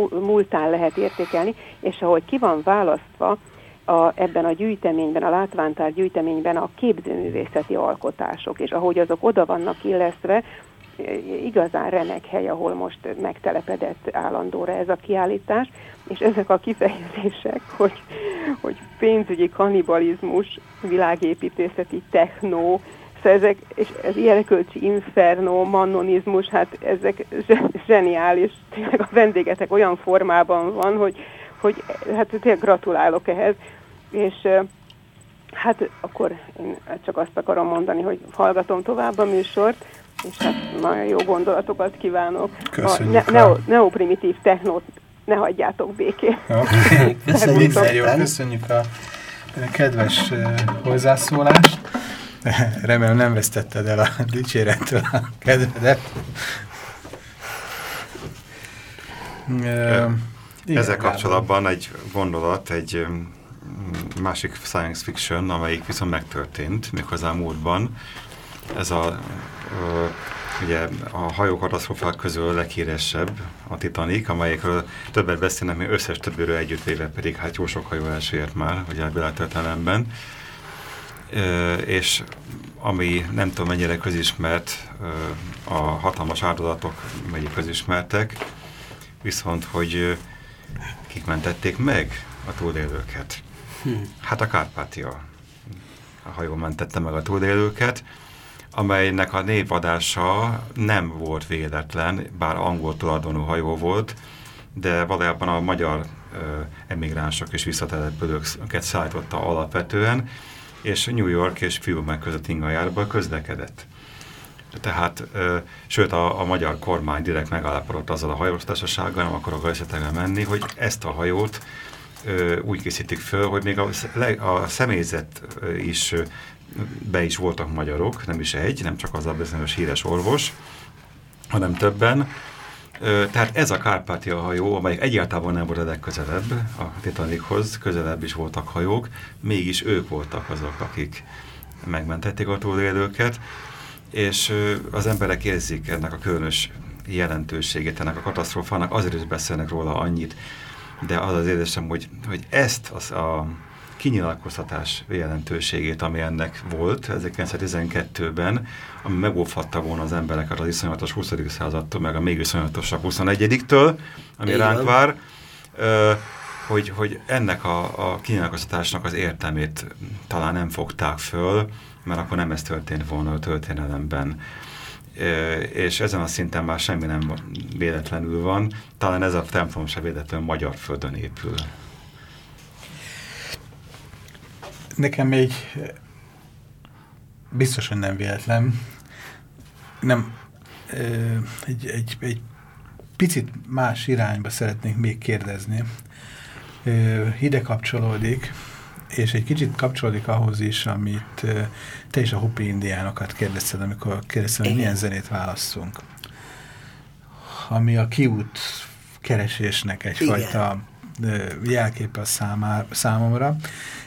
múltán lehet értékelni, és ahogy ki van választva a, ebben a gyűjteményben, a látványtár gyűjteményben a képzőművészeti alkotások, és ahogy azok oda vannak illesztve, igazán remek hely, ahol most megtelepedett állandóra ez a kiállítás, és ezek a kifejezések, hogy, hogy pénzügyi kanibalizmus, világépítészeti technó, szóval ezek, és ez ilyenkölcsi inferno, mannonizmus, hát ezek zseniális, tényleg a vendégetek olyan formában van, hogy, hogy hát tényleg gratulálok ehhez, és hát akkor én csak azt akarom mondani, hogy hallgatom tovább a műsort, és hát nagyon jó gondolatokat kívánok. Köszönjük. A ne, neo, neoprimitív technót ne hagyjátok békén. Okay. Köszönjük, jó, köszönjük a kedves hozzászólást. Remélem nem vesztetted el a dicsérettől a kedvedet. Ezzel kapcsolatban egy gondolat, egy másik science fiction, amelyik viszont megtörtént, méghozzá a múltban. Ez a, ugye a hajók katasztrofák közül a leghíresebb, a Titanic, amelyekről többet beszélnek, még összes többőről együttvéve pedig hát jó sok hajó elsőért már, ugye a világtörténelemben. és ami nem tudom mennyire közismert, a hatalmas áldozatok melyik közismertek, viszont hogy kik mentették meg a túlélőket. Hm. Hát a Kárpátia a hajó mentette meg a túlélőket, amelynek a névadása nem volt véletlen, bár angol tulajdonú hajó volt, de valójában a magyar ö, emigránsok és visszatelepülőket szállította alapvetően, és New York és Fiume között ingajárba közlekedett. Tehát, ö, sőt a, a magyar kormány direkt megállapodott azzal a hajóztársasággal, nem akarok részletekbe menni, hogy ezt a hajót ö, úgy készítik föl, hogy még a, a személyzet is be is voltak magyarok, nem is egy, nem csak az a bizonyos híres orvos, hanem többen. Tehát ez a Kárpátia hajó, amely egyáltalán nem volt a legközelebb a Titanichoz, közelebb is voltak hajók, mégis ők voltak azok, akik megmentették a túlélőket, és az emberek érzik ennek a különös jelentőségét, ennek a katasztrófának, azért is beszélnek róla annyit, de az az érzésem, hogy, hogy ezt az a kinyilatkoztatás jelentőségét, ami ennek volt 1912-ben, ami megóvhatta volna az embereket az iszonyatos 20. századtól, meg a még iszonyatosabb 21-től, ami Igen. ránk vár, hogy, hogy ennek a, a kinyilatkoztatásnak az értelmét talán nem fogták föl, mert akkor nem ez történt volna a történelemben és ezen a szinten már semmi nem véletlenül van. Talán ez a templom se véletlenül magyar földön épül. Nekem még biztos, hogy nem véletlen. Nem, egy, egy, egy picit más irányba szeretnék még kérdezni. Ide kapcsolódik, és egy kicsit kapcsolódik ahhoz is, amit te is a Hopi indiánokat kérdezted, amikor kérdezted, hogy milyen zenét válasszunk. Ami a kiút keresésnek egyfajta jelképe a számá, számomra.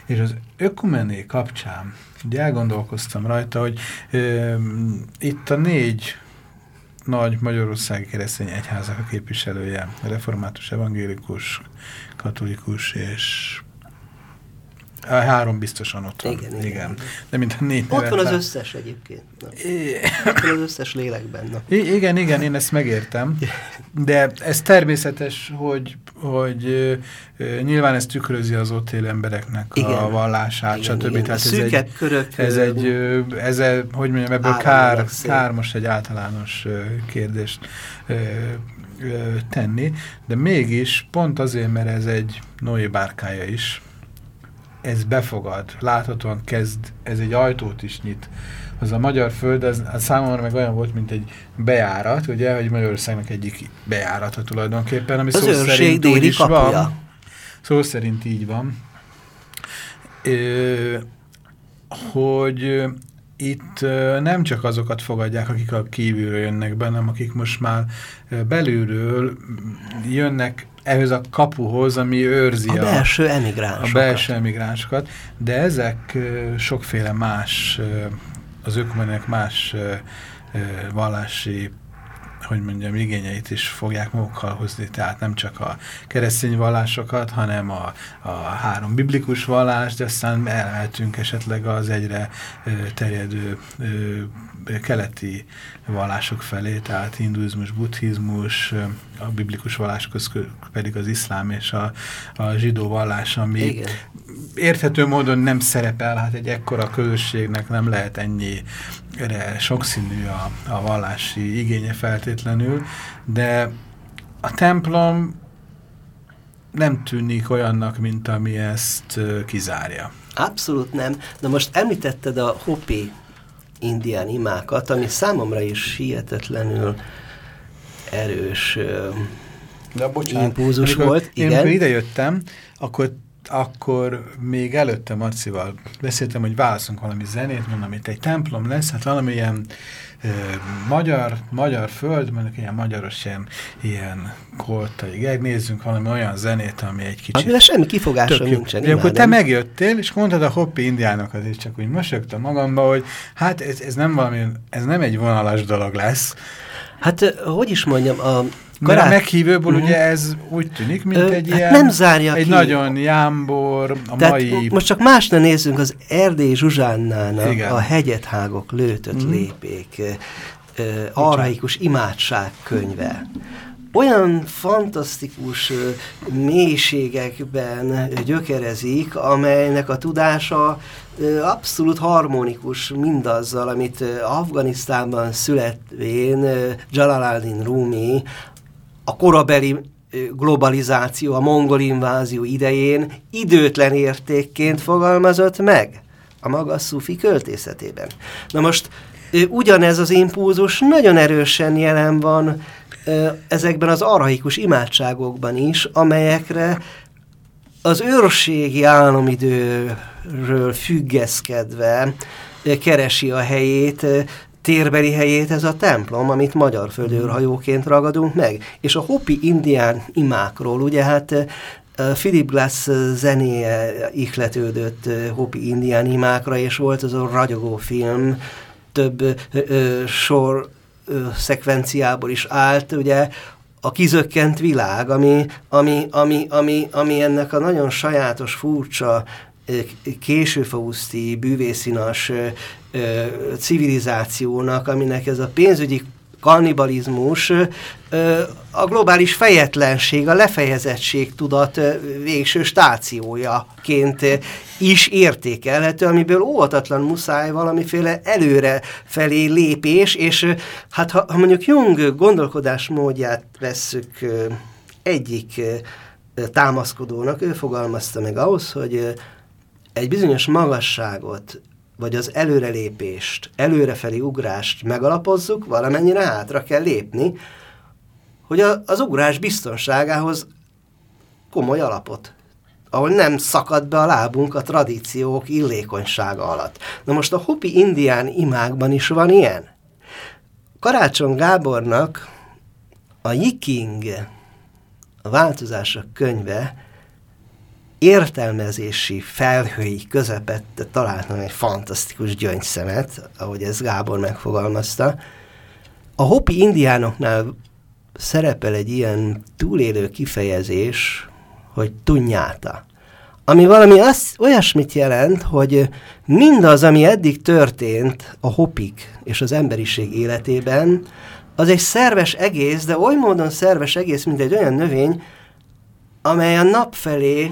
És az ökumené kapcsán ugye elgondolkoztam rajta, hogy ö, itt a négy nagy Magyarországi keresztény egyházak a képviselője, református, evangélikus, katolikus és három biztosan ott van. Igen, igen. igen. De mint a négy Ott van az összes egyébként. Na. Ott van az összes lélekben. Na. I igen, igen, én ezt megértem. De ez természetes, hogy, hogy uh, nyilván ez tükrözi az ott élő embereknek igen. a vallását, igen, stb. Igen. Tehát ez egy, körök, ez egy, ez egy, hogy mondjam, ebből kár, kár most egy általános kérdést tenni, de mégis pont azért, mert ez egy Noé bárkája is, ez befogad, láthatóan kezd, ez egy ajtót is nyit. Az a magyar föld, az, az számomra meg olyan volt, mint egy bejárat, ugye, hogy Magyarországnak egyik bejárata tulajdonképpen, ami az szó szerint úgy is kapuja. van. Szó szerint így van. Ö, hogy itt nem csak azokat fogadják, akik a kívülről jönnek be, hanem akik most már belülről jönnek ehhez a kapuhoz, ami őrzi a, a belső emigránsokat. A belső emigránsokat, de ezek sokféle más, az ökumenek más vallási hogy mondjam, igényeit is fogják magukkal hozni, tehát nem csak a keresztény vallásokat, hanem a, a három biblikus vallást, de aztán elmehetünk esetleg az egyre terjedő keleti vallások felé, tehát hinduizmus, buddhizmus, a biblikus vallásokhoz pedig az iszlám és a, a zsidó vallás, ami Igen. érthető módon nem szerepel, hát egy ekkora közösségnek nem lehet ennyi sokszínű a, a vallási igénye feltétlenül, de a templom nem tűnik olyannak, mint ami ezt kizárja. Abszolút nem. De most említetted a Hopi indián imákat, ami számomra is hihetetlenül erős De bocsánat, impulzus volt. Én igen. idejöttem, akkor akkor még előtte Marcival beszéltem, hogy válaszunk valami zenét, mondom, itt egy templom lesz, hát valamilyen magyar, magyar föld, mondjuk ilyen magyaros ilyen, ilyen koltai nézzünk valami olyan zenét, ami egy kicsit... Amire semmi kifogása nincsen. De akkor te megjöttél, és mondtad a hoppi indiánokat is, csak úgy mosögtem magamba, hogy hát ez, ez nem valami, ez nem egy vonalas dolog lesz. Hát, hogy is mondjam, a Karát... Mert a meghívőból uh-huh. ugye ez úgy tűnik, mint Ö, egy hát ilyen... Nem zárja egy ki. nagyon jámbor, a Tehát mai... most csak más ne nézzünk, az Erdély Zsuzsánnának Igen. a hegyet hágok lőtött uh-huh. lépék, uh, araikus imádság könyve olyan fantasztikus mélységekben gyökerezik, amelynek a tudása abszolút harmonikus mindazzal, amit Afganisztánban születvén Jalaluddin Rumi a korabeli globalizáció, a mongol invázió idején időtlen értékként fogalmazott meg a maga szufi költészetében. Na most ugyanez az impulzus nagyon erősen jelen van ezekben az arhaikus imádságokban is, amelyekre az őrségi államidőről függeszkedve keresi a helyét térbeli helyét ez a templom, amit magyar földőrhajóként ragadunk meg. És a Hopi indián imákról, ugye hát Philip Glass zenéje ihletődött Hopi indián imákra, és volt az a ragyogó film, több ö, ö, sor ö, szekvenciából is állt, ugye a kizökkent világ, ami, ami, ami, ami, ami ennek a nagyon sajátos, furcsa későfauszti, bűvészinas civilizációnak, aminek ez a pénzügyi kannibalizmus a globális fejetlenség, a lefejezettség tudat végső stációjaként is értékelhető, amiből óvatatlan muszáj valamiféle előre felé lépés, és hát ha, ha mondjuk Jung gondolkodásmódját vesszük egyik támaszkodónak, ő fogalmazta meg ahhoz, hogy egy bizonyos magasságot, vagy az előrelépést, előrefelé ugrást megalapozzuk, valamennyire hátra kell lépni, hogy a, az ugrás biztonságához komoly alapot, ahol nem szakad be a lábunk a tradíciók illékonysága alatt. Na most a Hopi indián imákban is van ilyen. Karácsony Gábornak a Yiking, a változások könyve értelmezési felhői közepette találtam egy fantasztikus gyöngyszemet, ahogy ez Gábor megfogalmazta. A hopi indiánoknál szerepel egy ilyen túlélő kifejezés, hogy tunyáta. Ami valami az, olyasmit jelent, hogy mindaz, ami eddig történt a hopik és az emberiség életében, az egy szerves egész, de oly módon szerves egész, mint egy olyan növény, amely a nap felé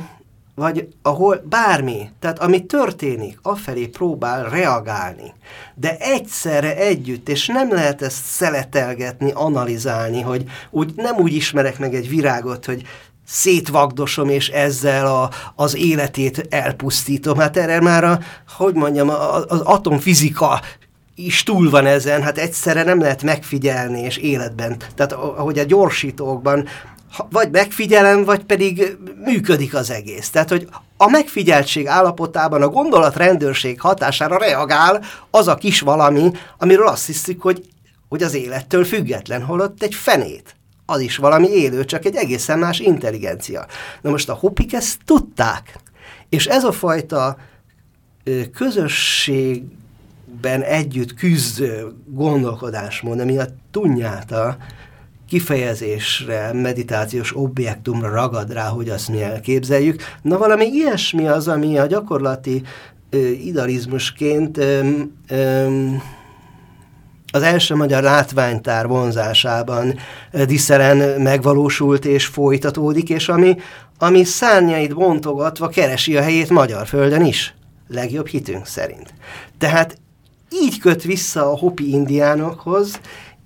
vagy ahol bármi, tehát ami történik, afelé próbál reagálni. De egyszerre együtt, és nem lehet ezt szeletelgetni, analizálni, hogy úgy, nem úgy ismerek meg egy virágot, hogy szétvagdosom, és ezzel a, az életét elpusztítom. Hát erre már, a, hogy mondjam, az atomfizika is túl van ezen, hát egyszerre nem lehet megfigyelni és életben. Tehát ahogy a gyorsítókban vagy megfigyelem, vagy pedig működik az egész. Tehát, hogy a megfigyeltség állapotában a gondolatrendőrség hatására reagál az a kis valami, amiről azt hiszik, hogy, hogy az élettől független, holott egy fenét. Az is valami élő, csak egy egészen más intelligencia. Na most a hopik ezt tudták. És ez a fajta közösségben együtt küzdő gondolkodásmód, ami a tunnyáta, kifejezésre, meditációs objektumra ragad rá, hogy azt mi elképzeljük. Na valami ilyesmi az, ami a gyakorlati ö, idealizmusként ö, ö, az első magyar látványtár vonzásában diszeren megvalósult és folytatódik, és ami, ami szárnyait bontogatva keresi a helyét magyar földön is, legjobb hitünk szerint. Tehát így köt vissza a hopi indiánokhoz,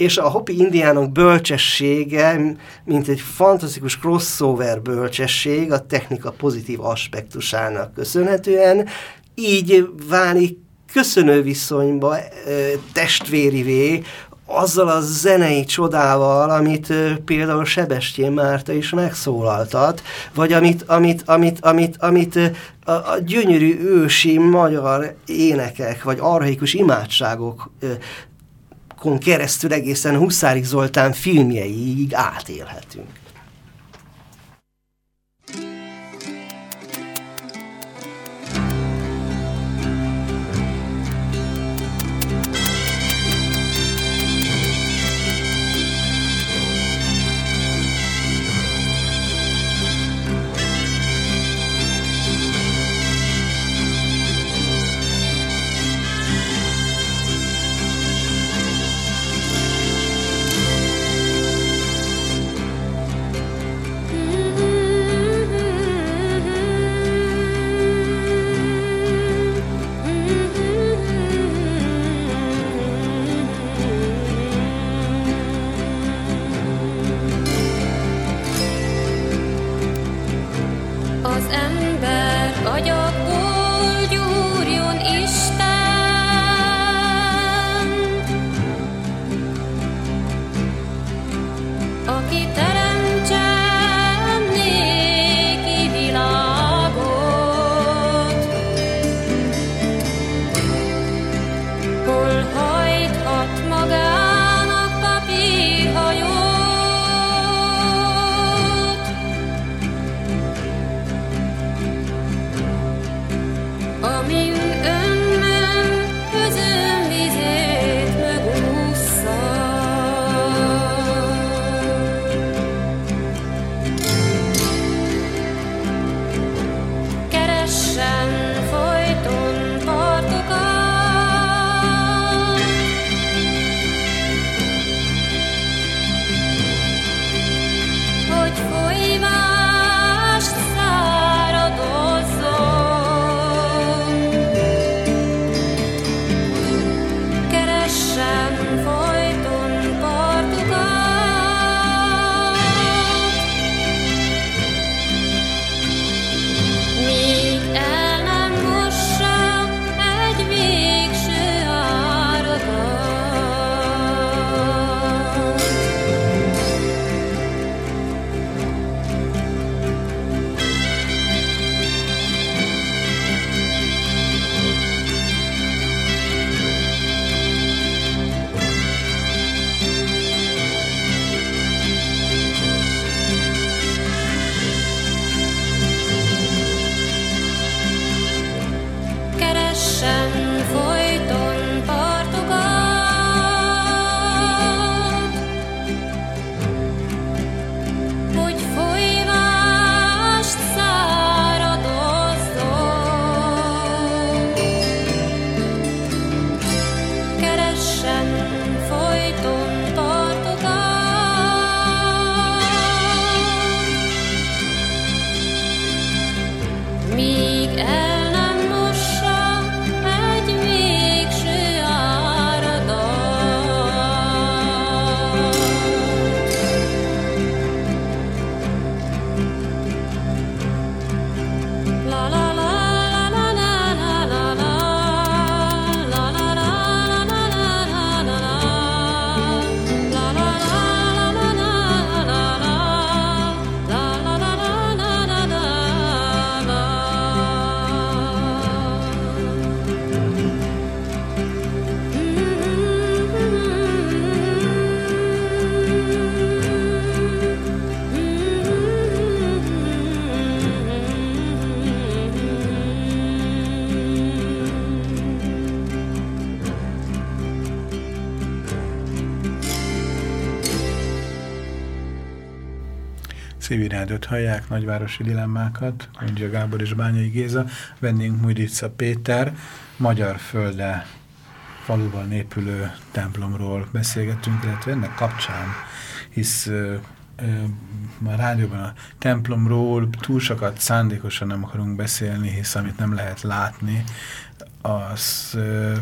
és a Hopi indiánok bölcsessége, mint egy fantasztikus crossover bölcsesség a technika pozitív aspektusának köszönhetően, így válik köszönő viszonyba, testvérivé azzal a zenei csodával, amit például Sebestyén Márta is megszólaltat, vagy amit, amit, amit, amit, amit a, a gyönyörű ősi magyar énekek, vagy arhaikus imádságok keresztül egészen Huszárik Zoltán filmjeiig átélhetünk. Civil Rádiót hallják, nagyvárosi dilemmákat, mondja Gábor és Bányai Géza, vendénk Mujdica Péter, magyar földe faluban népülő templomról beszélgetünk, illetve ennek kapcsán, hisz ö, ö, a rádióban a templomról túl sokat szándékosan nem akarunk beszélni, hisz amit nem lehet látni, az ö,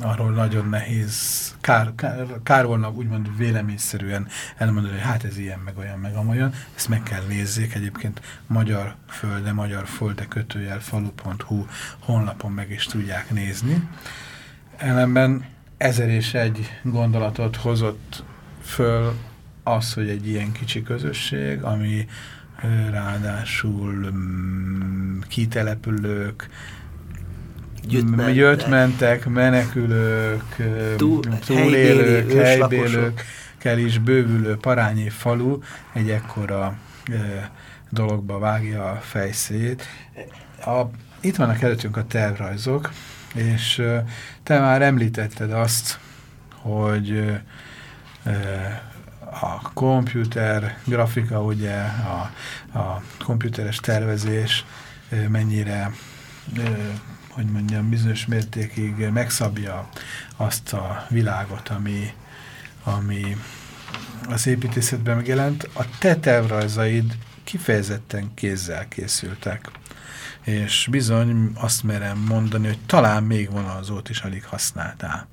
arról nagyon nehéz, kár, kár, kár volna úgymond véleményszerűen elmondani, hogy hát ez ilyen, meg olyan, meg amolyan. Ezt meg kell nézzék egyébként Magyar Földe, Magyar Földe kötőjel falu.hu honlapon meg is tudják nézni. Ellenben ezer és egy gondolatot hozott föl az, hogy egy ilyen kicsi közösség, ami ráadásul mm, kitelepülők, Gyütmentek. Jöttmentek, menekülők, Túl, túlélők, helybélőkkel is bővülő parányi falu egy ekkora e, dologba vágja a fejszét. A, itt vannak előttünk a tervrajzok, és e, te már említetted azt, hogy e, a komputer grafika, ugye a, a komputeres tervezés mennyire hogy mondjam, bizonyos mértékig megszabja azt a világot, ami, ami az építészetben megjelent. A te tervrajzaid kifejezetten kézzel készültek. És bizony azt merem mondani, hogy talán még vonalzót is alig használtál.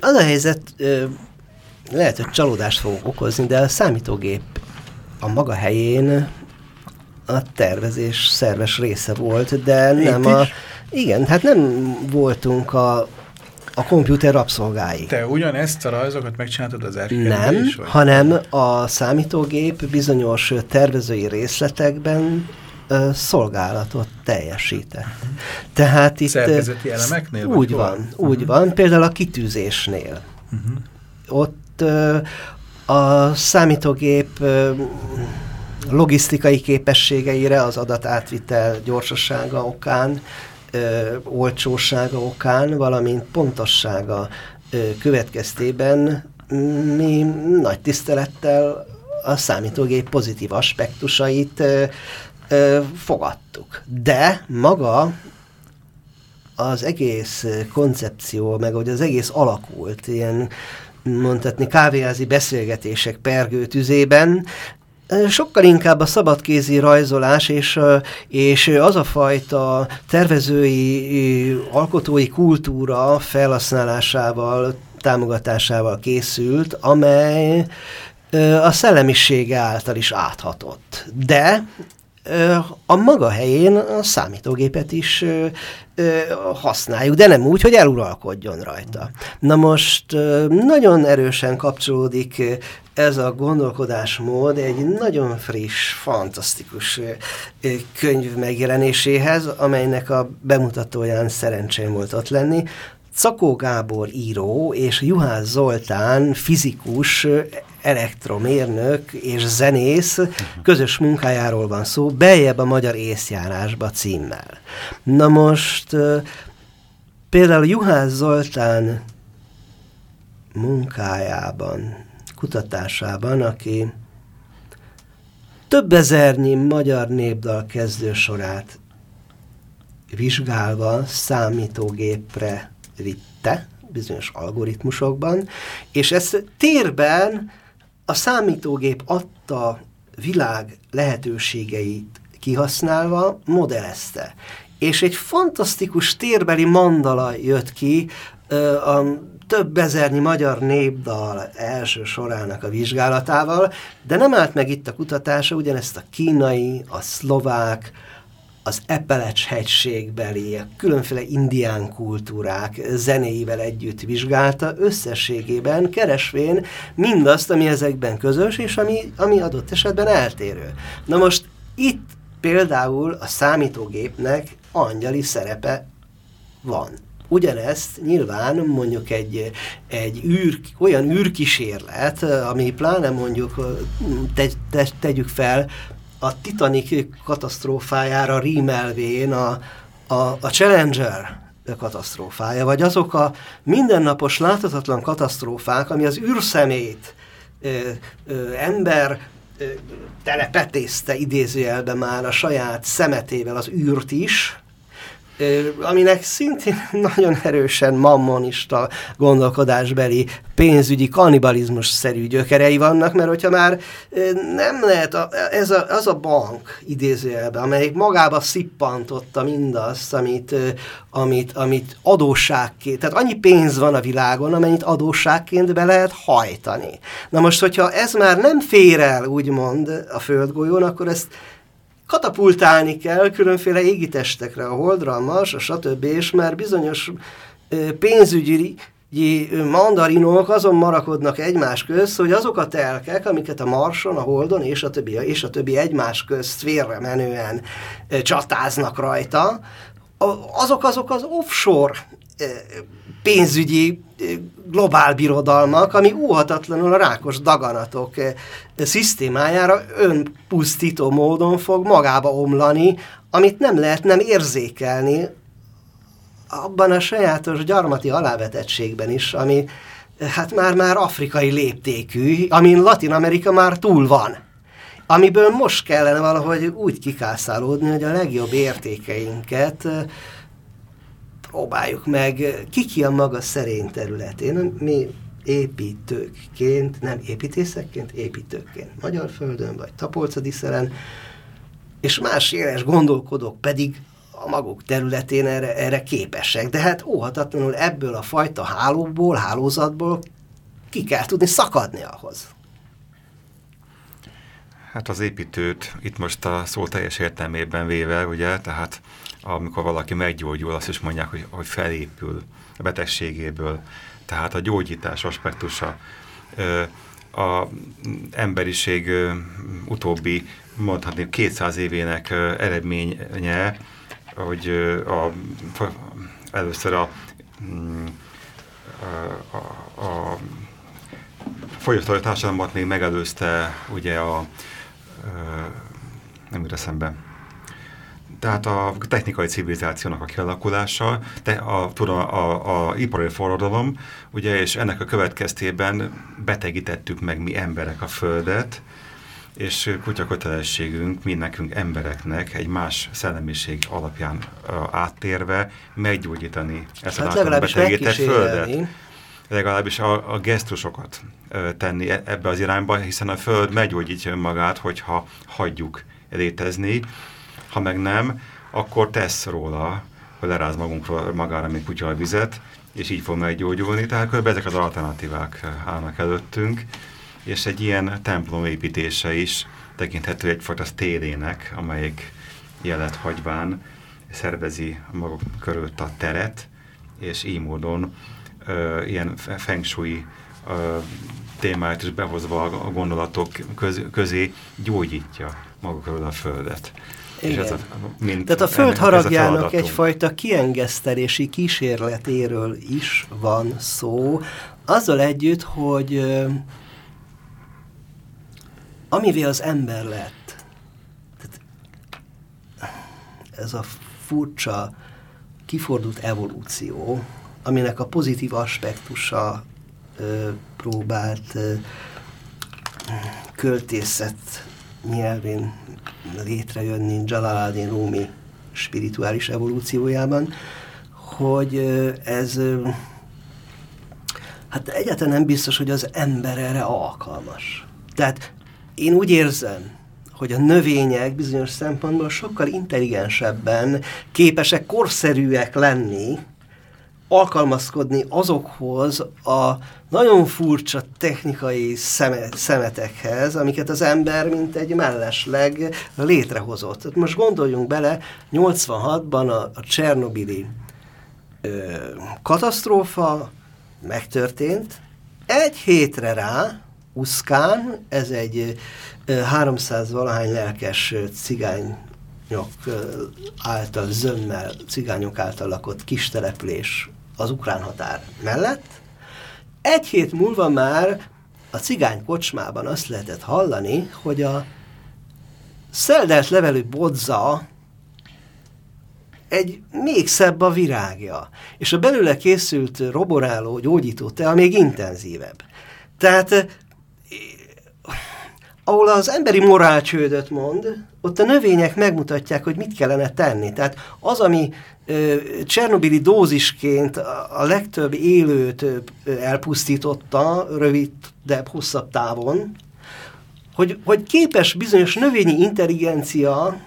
Az a helyzet, lehet, hogy csalódást fogok okozni, de a számítógép a maga helyén a tervezés szerves része volt, de nem a... Igen, hát nem voltunk a, a komputer rabszolgái. Te ugyanezt a rajzokat megcsináltad az Nem, is, vagy? hanem a számítógép bizonyos tervezői részletekben ö, szolgálatot teljesített. Tehát itt... Szerkezeti elemeknél? Úgy van, van, úgy uh -huh. van. Például a kitűzésnél. Uh -huh. Ott ö, a számítógép ö, logisztikai képességeire, az adatátvitel gyorsasága okán, ö, olcsósága okán, valamint pontossága ö, következtében mi nagy tisztelettel a számítógép pozitív aspektusait ö, ö, fogadtuk. De maga az egész koncepció, meg hogy az egész alakult, ilyen mondhatni kávéházi beszélgetések pergő tüzében, sokkal inkább a szabadkézi rajzolás és, és az a fajta tervezői, alkotói kultúra felhasználásával, támogatásával készült, amely a szellemisége által is áthatott. De a maga helyén a számítógépet is használjuk, de nem úgy, hogy eluralkodjon rajta. Na most nagyon erősen kapcsolódik ez a gondolkodásmód egy nagyon friss, fantasztikus könyv megjelenéséhez, amelynek a bemutatóján szerencsém volt ott lenni. Szakó Gábor író és Juhász Zoltán fizikus elektromérnök és zenész közös munkájáról van szó, beljebb a Magyar Észjárásba címmel. Na most például Juhász Zoltán munkájában, kutatásában, aki több ezernyi magyar népdal kezdősorát vizsgálva számítógépre vitte, bizonyos algoritmusokban, és ezt térben a számítógép adta világ lehetőségeit kihasználva modellezte. És egy fantasztikus térbeli mandala jött ki a több ezernyi magyar népdal első sorának a vizsgálatával, de nem állt meg itt a kutatása, ugyanezt a kínai, a szlovák, az Epelecs hegységbeli, különféle indián kultúrák zenéivel együtt vizsgálta, összességében keresvén mindazt, ami ezekben közös, és ami, ami adott esetben eltérő. Na most itt például a számítógépnek angyali szerepe van. Ugyanezt nyilván mondjuk egy, egy űr, olyan űrkísérlet, ami pláne mondjuk te, te, tegyük fel a Titanic katasztrófájára rímelvén a, a, a Challenger katasztrófája, vagy azok a mindennapos láthatatlan katasztrófák, ami az űrszemét ö, ö, ember ö, telepetészte idézőjelben már a saját szemetével az űrt is, aminek szintén nagyon erősen mammonista gondolkodásbeli pénzügyi kanibalizmus-szerű gyökerei vannak, mert hogyha már nem lehet, a, ez a, az a bank idézőjelben, amelyik magába szippantotta mindazt, amit, amit, amit adósságként, tehát annyi pénz van a világon, amennyit adósságként be lehet hajtani. Na most, hogyha ez már nem fér el, úgymond a földgolyón, akkor ezt katapultálni kell különféle égitestekre, a Holdra, a Mars, a stb. és már bizonyos pénzügyi mandarinok azon marakodnak egymás közt, hogy azok a telkek, amiket a Marson, a Holdon és a többi, és a többi egymás közt félre menően csatáznak rajta, azok azok az offshore pénzügyi globálbirodalmak, ami óhatatlanul a rákos daganatok szisztémájára önpusztító módon fog magába omlani, amit nem lehet nem érzékelni abban a sajátos gyarmati alávetettségben is, ami hát már-már afrikai léptékű, amin Latin Amerika már túl van. Amiből most kellene valahogy úgy kikászálódni, hogy a legjobb értékeinket próbáljuk meg, ki a maga szerény területén. Mi építőkként, nem építészekként, építőkként Magyar Földön, vagy Tapolcadiszeren, és más éles gondolkodók pedig a maguk területén erre, erre képesek. De hát óhatatlanul ebből a fajta hálóból, hálózatból ki kell tudni szakadni ahhoz. Hát az építőt itt most a szó teljes értelmében véve, ugye, tehát amikor valaki meggyógyul, azt is mondják, hogy, hogy felépül a betegségéből. Tehát a gyógyítás aspektusa. A emberiség utóbbi, mondhatni 200 évének eredménye, hogy a, először a, mm, a, a, a fogyasztói társadalmat még megelőzte ugye a, a nem jut eszembe, tehát a technikai civilizációnak a kialakulása, te, a, tudom, a, a ipari forradalom, ugye, és ennek a következtében betegítettük meg mi emberek a Földet, és kutya kötelességünk, mi nekünk embereknek egy más szellemiség alapján áttérve meggyógyítani ezt hát a betegített Földet. Legalábbis a, a gesztusokat tenni e, ebbe az irányba, hiszen a Föld meggyógyítja önmagát, hogyha hagyjuk létezni, ha meg nem, akkor tesz róla, hogy leráz magunkról magára, mint kutya a vizet, és így fog meggyógyulni. Tehát kb. ezek az alternatívák állnak előttünk, és egy ilyen templom építése is tekinthető egyfajta térének, amelyik jelet hagyván szervezi maguk körült a teret, és így módon ö, ilyen feng shui ö, témáját is behozva a gondolatok köz, közé gyógyítja maguk körül a Földet. Igen. És ez a, mint Tehát a föld haragjának egyfajta kiengesztelési kísérletéről is van szó, azzal együtt, hogy amivé az ember lett, tehát ez a furcsa, kifordult evolúció, aminek a pozitív aspektusa ö, próbált ö, költészet nyelvén létrejönni Jalaladin Rumi spirituális evolúciójában, hogy ez hát egyáltalán nem biztos, hogy az ember erre alkalmas. Tehát én úgy érzem, hogy a növények bizonyos szempontból sokkal intelligensebben képesek korszerűek lenni, alkalmazkodni azokhoz a nagyon furcsa technikai szeme, szemetekhez, amiket az ember mint egy mellesleg létrehozott. Most gondoljunk bele, 86-ban a, a Csernobili ö, katasztrófa megtörtént, egy hétre rá Uszkán, ez egy 300 valahány lelkes cigányok által, zömmel, cigányok által lakott kis település az ukrán határ mellett. Egy hét múlva már a cigány kocsmában azt lehetett hallani, hogy a szeldelt levelű bodza egy még szebb a virágja, és a belőle készült roboráló gyógyító tea még intenzívebb. Tehát ahol az emberi morál csődöt mond, ott a növények megmutatják, hogy mit kellene tenni. Tehát az, ami Csernobili dózisként a legtöbb élőt elpusztította, rövidebb, hosszabb távon, hogy, hogy képes bizonyos növényi intelligencia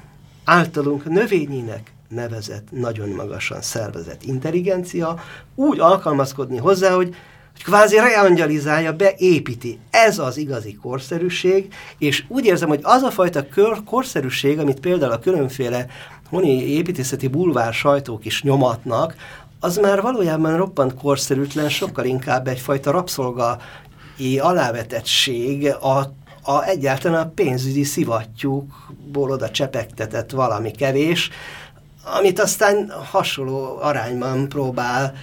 általunk növényinek nevezett, nagyon magasan szervezett intelligencia úgy alkalmazkodni hozzá, hogy kvázi reangyalizálja, beépíti. Ez az igazi korszerűség, és úgy érzem, hogy az a fajta kör, korszerűség, amit például a különféle honi építészeti bulvár sajtók is nyomatnak, az már valójában roppant korszerűtlen, sokkal inkább egyfajta rabszolgai alávetettség a, a egyáltalán a pénzügyi szivattyúkból oda csepegtetett valami kevés, amit aztán hasonló arányban próbál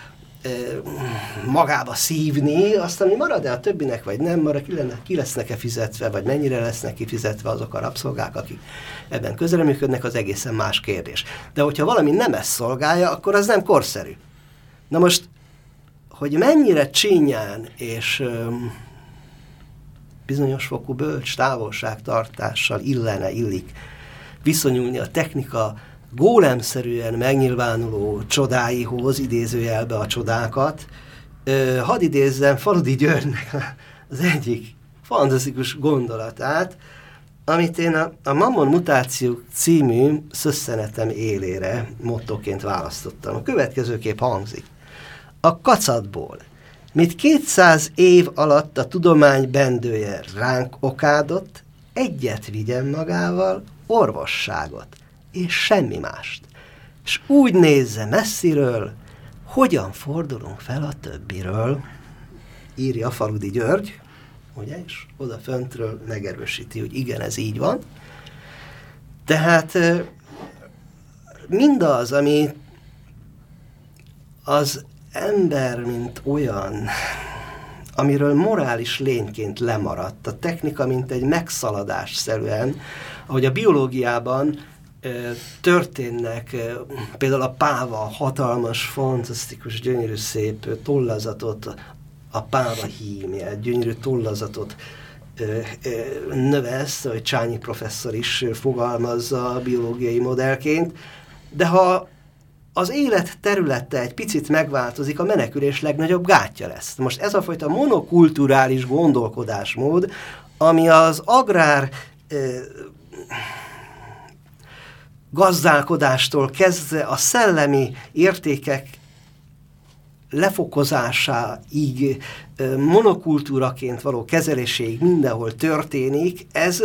magába szívni, azt, ami marad-e a többinek, vagy nem marad, ki, lenne, ki lesznek-e fizetve, vagy mennyire lesznek kifizetve azok a rabszolgák, akik ebben közreműködnek, az egészen más kérdés. De hogyha valami nem ezt szolgálja, akkor az nem korszerű. Na most, hogy mennyire csinyán és öm, bizonyos fokú bölcs távolságtartással illene, illik viszonyulni a technika gólemszerűen megnyilvánuló csodáihoz, idézőjelbe a csodákat. Ö, hadd idézzem Faludi Györgynek az egyik fantasztikus gondolatát, amit én a, a Mammon Mutáció című szösszenetem élére mottoként választottam. A következőképp hangzik. A kacatból, mit 200 év alatt a tudomány bendője ránk okádott, egyet vigyen magával, orvosságot és semmi mást. És úgy nézze messziről, hogyan fordulunk fel a többiről, írja Faludi György, ugye, és oda föntről megerősíti, hogy igen, ez így van. Tehát mindaz, ami az ember, mint olyan, amiről morális lényként lemaradt, a technika, mint egy megszaladás szerűen, ahogy a biológiában történnek, például a páva hatalmas, fantasztikus, gyönyörű, szép tollazatot, a páva hímje, gyönyörű tollazatot növesz, hogy Csányi professzor is fogalmazza a biológiai modellként, de ha az élet területe egy picit megváltozik, a menekülés legnagyobb gátja lesz. Most ez a fajta monokulturális gondolkodásmód, ami az agrár gazdálkodástól kezdve a szellemi értékek lefokozásáig, monokultúraként való kezeléséig mindenhol történik, ez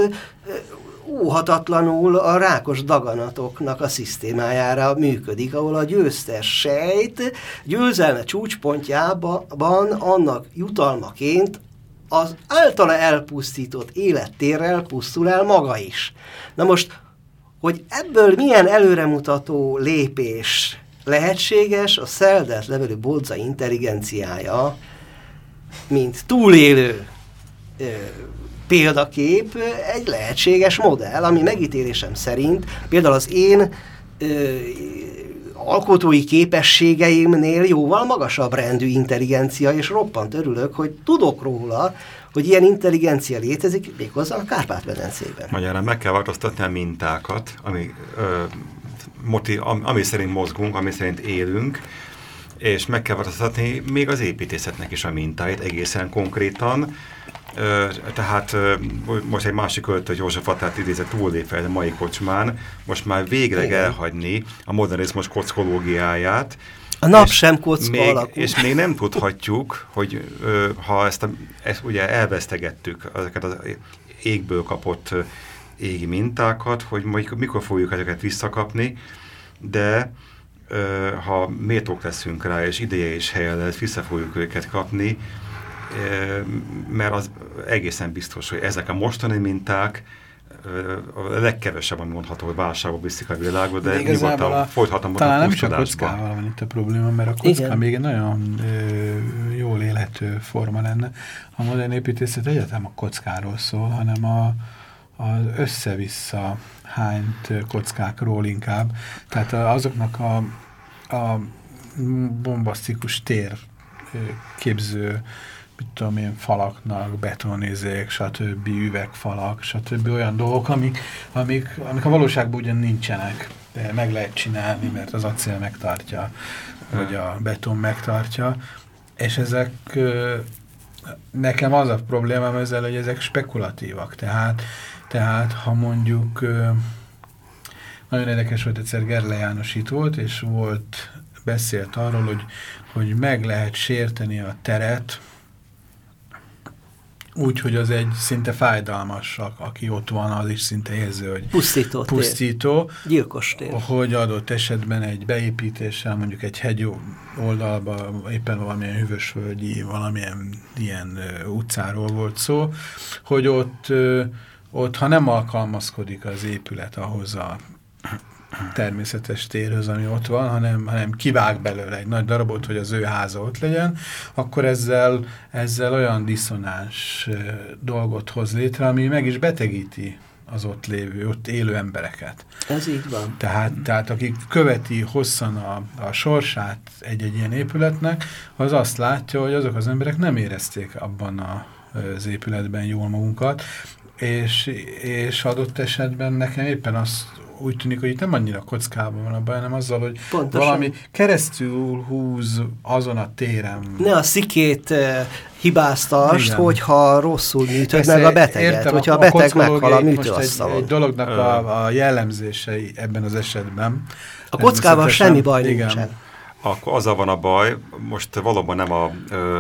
óhatatlanul a rákos daganatoknak a szisztémájára működik, ahol a győztes sejt győzelme csúcspontjában annak jutalmaként az általa elpusztított élettérrel pusztul el maga is. Na most hogy ebből milyen előremutató lépés lehetséges, a szeldet levelő bodza intelligenciája, mint túlélő ö, példakép egy lehetséges modell, ami megítélésem szerint például az én ö, alkotói képességeimnél jóval magasabb rendű intelligencia, és roppant örülök, hogy tudok róla, hogy ilyen intelligencia létezik, méghozzá a Kárpát-medencében. Magyarán meg kell változtatni a mintákat, ami, ö, moti, ami szerint mozgunk, ami szerint élünk, és meg kell változtatni még az építészetnek is a mintáit egészen konkrétan, tehát most egy másik költő, József Attát idézett túllépve a mai kocsmán, most már végleg Igen. elhagyni a modernizmus kockológiáját, a nap és sem kocka még, alakú. És még nem tudhatjuk, hogy ö, ha ezt, a, ezt ugye elvesztegettük, ezeket az égből kapott égi mintákat, hogy majd mikor fogjuk ezeket visszakapni, de ö, ha méltók leszünk rá, és ideje és helye lesz, vissza fogjuk őket kapni, ö, mert az egészen biztos, hogy ezek a mostani minták a legkevesebb, ami mondható, hogy válságba viszik a világot, de nyugodtan folytatom Talán nem is a kockával van itt a probléma, mert a kocka Igen. még egy nagyon ö, jól élhető forma lenne. A modern építészet egyetem a kockáról szól, hanem a, az össze-vissza hányt kockákról inkább. Tehát azoknak a, a bombasztikus tér képző mit tudom én, falaknak, betonézék, stb. üvegfalak, stb. olyan dolgok, amik, amik, amik a valóságban ugyan nincsenek, de meg lehet csinálni, mert az acél megtartja, vagy a beton megtartja, és ezek nekem az a problémám ezzel, hogy ezek spekulatívak, tehát, tehát ha mondjuk nagyon érdekes volt egyszer Gerle János itt volt, és volt, beszélt arról, hogy, hogy meg lehet sérteni a teret, úgy, hogy az egy szinte fájdalmas, aki ott van, az is szinte érző, hogy pusztító, pusztító tér. gyilkos tér. hogy adott esetben egy beépítéssel, mondjuk egy hegy oldalba éppen valamilyen hűvösvölgyi, valamilyen ilyen utcáról volt szó, hogy ott, ott ha nem alkalmazkodik az épület ahhoz a természetes térhöz, ami ott van, hanem, hanem kivág belőle egy nagy darabot, hogy az ő háza ott legyen, akkor ezzel, ezzel olyan diszonáns dolgot hoz létre, ami meg is betegíti az ott lévő, ott élő embereket. Ez így van. Tehát, tehát akik követi hosszan a, a sorsát egy-egy ilyen épületnek, az azt látja, hogy azok az emberek nem érezték abban a, az épületben jól magunkat, és, és adott esetben nekem éppen azt úgy tűnik, hogy itt nem annyira kockában van a baj, hanem azzal, hogy Pontosan. valami keresztül húz azon a téren. Ne a szikét uh, hibáztast, hogyha rosszul műtöd meg a beteget, értem, hogyha a, a beteg meghal a műtőasztalon. Egy, egy dolognak a, a jellemzései ebben az esetben. A kockával semmi baj igen. nincsen akkor azzal van a baj, most valóban nem a ö,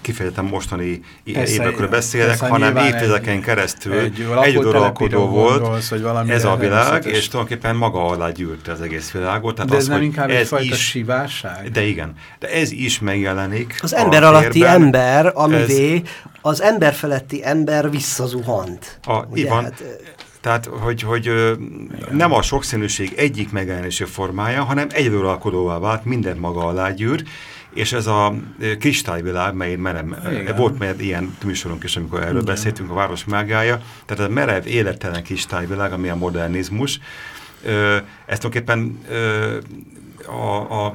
kifejezetten mostani évekről beszélek, persze, hanem évtizedeken keresztül egy, egy uralkodó volt, gondolsz, ez a világ, és tulajdonképpen maga alá gyűrte az egész világot. Tehát de ez az, nem inkább ez egyfajta is, sivásság? De igen, de ez is megjelenik. Az ember alatti térben, ember, amivé ez, az ember feletti ember visszazuhant. A, ugye, van, hát, tehát, hogy, hogy nem a sokszínűség egyik megjelenési formája, hanem egyedülalkodóvá vált, mindent maga alá gyűr, és ez a kristályvilág, mely merem, Igen. volt mert ilyen műsorunk is, amikor erről Igen. beszéltünk, a város mágája, tehát a merev, élettelen kristályvilág, ami a modernizmus, ez tulajdonképpen a, a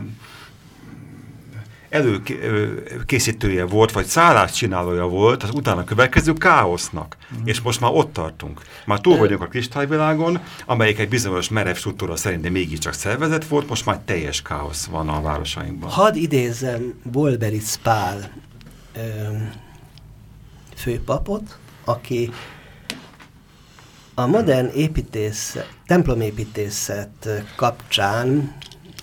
előkészítője volt, vagy csinálója volt az utána következő káosznak. Mm. És most már ott tartunk. Már túl vagyunk a kristályvilágon, amelyik egy bizonyos merev struktúra szerint mégiscsak szervezet volt, most már teljes káosz van a városainkban. Hadd idézem Bolberitz Pál főpapot, aki a modern építész, templomépítészet kapcsán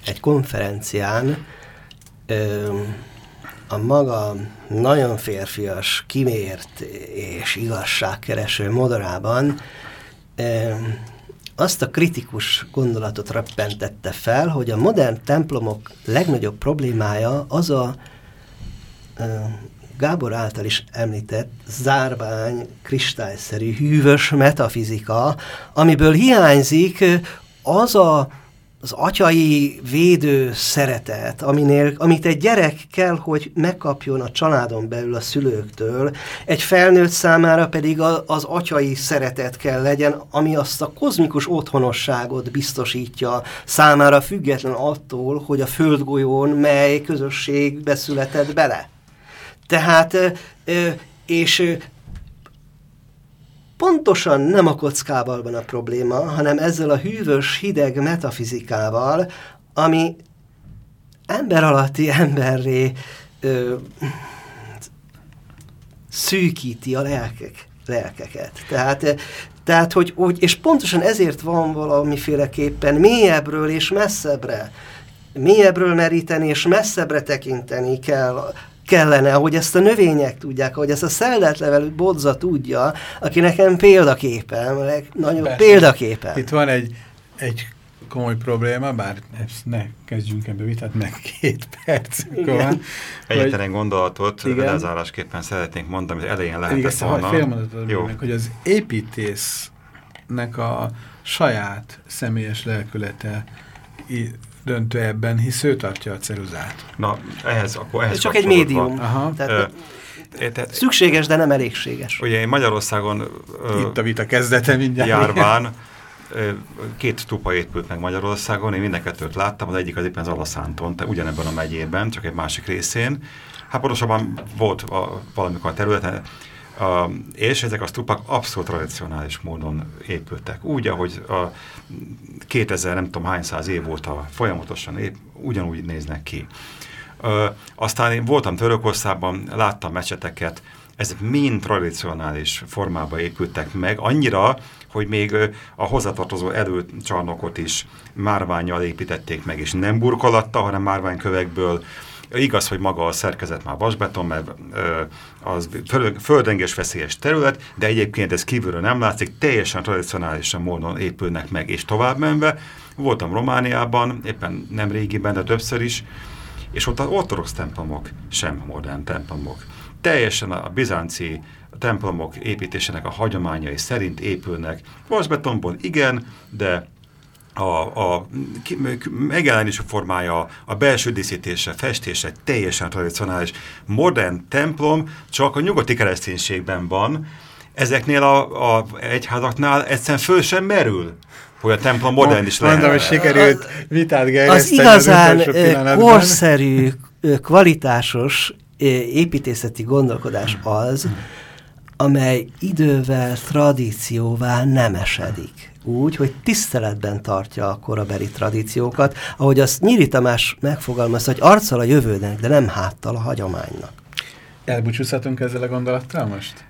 egy konferencián a maga nagyon férfias, kimért és igazságkereső modorában azt a kritikus gondolatot rappentette fel, hogy a modern templomok legnagyobb problémája az a Gábor által is említett zárvány, kristályszerű, hűvös metafizika, amiből hiányzik az a az atyai védő szeretet, aminél, amit egy gyerek kell, hogy megkapjon a családon belül a szülőktől, egy felnőtt számára pedig a, az atyai szeretet kell legyen, ami azt a kozmikus otthonosságot biztosítja számára független attól, hogy a földgolyón mely közösség beszületett bele. Tehát, és pontosan nem a kockával van a probléma, hanem ezzel a hűvös, hideg metafizikával, ami ember alatti emberré ö, szűkíti a lelkek, lelkeket. Tehát, tehát hogy, hogy, és pontosan ezért van valamiféleképpen mélyebbről és messzebbre, mélyebbről meríteni és messzebbre tekinteni kell kellene, hogy ezt a növények tudják, hogy ezt a szelletlevelű bodza tudja, aki nekem példaképen, nagyon Persze. példaképen. Itt van egy, egy komoly probléma, bár ezt ne kezdjünk ebbe vitát, meg két perc van. Egyetlen gondolatot lezárásképpen szeretnénk mondani, hogy elején lehetett volna. Fél meg, hogy az építésznek a saját személyes lelkülete döntő ebben, hisz ő tartja a ceruzát. Na, ehhez, akkor ehhez Ez csak egy médium. Aha. Tehát, ö, tehát, szükséges, de nem elégséges. Ugye én Magyarországon ö, Itt a vita kezdete mindjárt. Járván két tupa épült meg Magyarországon, én mind kettőt láttam, az egyik az éppen az Alaszánton, ugyanebben a megyében, csak egy másik részén. Hát pontosabban volt a, valamikor a területen, a, és ezek a stupak abszolút tradicionális módon épültek. Úgy, ahogy a 2000 nem tudom hány száz év óta folyamatosan ép, ugyanúgy néznek ki. Ö, aztán én voltam Törökországban, láttam mecseteket, ezek mind tradicionális formában épültek meg, annyira, hogy még a hozzatartozó előcsarnokot is márványjal építették meg, és nem burkolatta, hanem márványkövekből Igaz, hogy maga a szerkezet már vasbeton, mert az földrengés veszélyes terület, de egyébként ez kívülről nem látszik, teljesen tradicionálisan módon épülnek meg, és tovább menve. Voltam Romániában, éppen nem régiben, de többször is, és ott az ortodox templomok sem modern templomok. Teljesen a bizánci templomok építésének a hagyományai szerint épülnek. Vasbetonból igen, de a, a megjelenési formája, a belső díszítése, festése teljesen tradicionális. Modern templom csak a nyugati kereszténységben van, ezeknél a, a egyházaknál egyszerűen föl sem merül, hogy a templom modern is lehet. Mondom, hogy sikerült vitát Az igazán az korszerű, kvalitásos építészeti gondolkodás az, amely idővel, tradícióvá nem esedik úgy, hogy tiszteletben tartja a korabeli tradíciókat, ahogy azt Nyíri Tamás megfogalmazta, hogy arccal a jövőnek, de nem háttal a hagyománynak. Elbúcsúzhatunk ezzel a gondolattal most?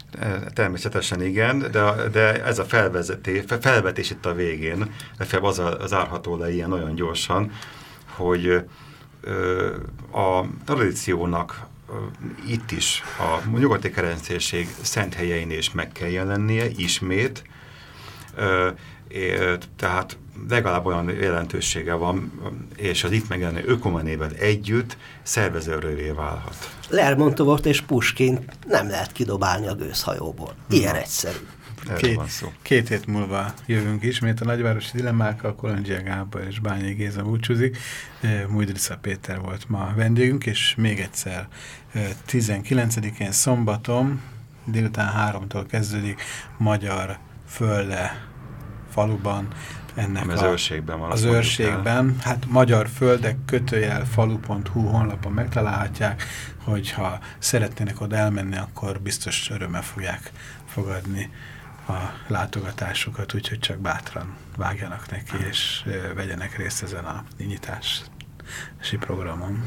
Természetesen igen, de, de ez a felvezetés, felvetés itt a végén, legfeljebb az, a, az árható le ilyen nagyon gyorsan, hogy ö, a tradíciónak itt is a nyugati kereszténység szent helyein is meg kell jelennie, ismét, ö, tehát legalább olyan jelentősége van, és az itt megjelenő ökomenével együtt szervezőrővé válhat. Lermontovot és Puskin nem lehet kidobálni a gőzhajóból. Ilyen egyszerű. Két, két hét múlva jövünk ismét a nagyvárosi dilemmákkal, Kolondzsia Gábor és Bányi Géza búcsúzik. Mújdrica Péter volt ma a vendégünk, és még egyszer 19-én szombaton délután háromtól kezdődik Magyar Fölle faluban, ennek az a, őrségben van. Az őrségben, hát magyar földek kötőjel falu.hu honlapon megtalálhatják, hogyha szeretnének oda elmenni, akkor biztos örömmel fogják fogadni a látogatásukat, úgyhogy csak bátran vágjanak neki, és vegyenek részt ezen a nyitási programon.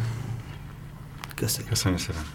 Köszönjük. Köszönjük szépen.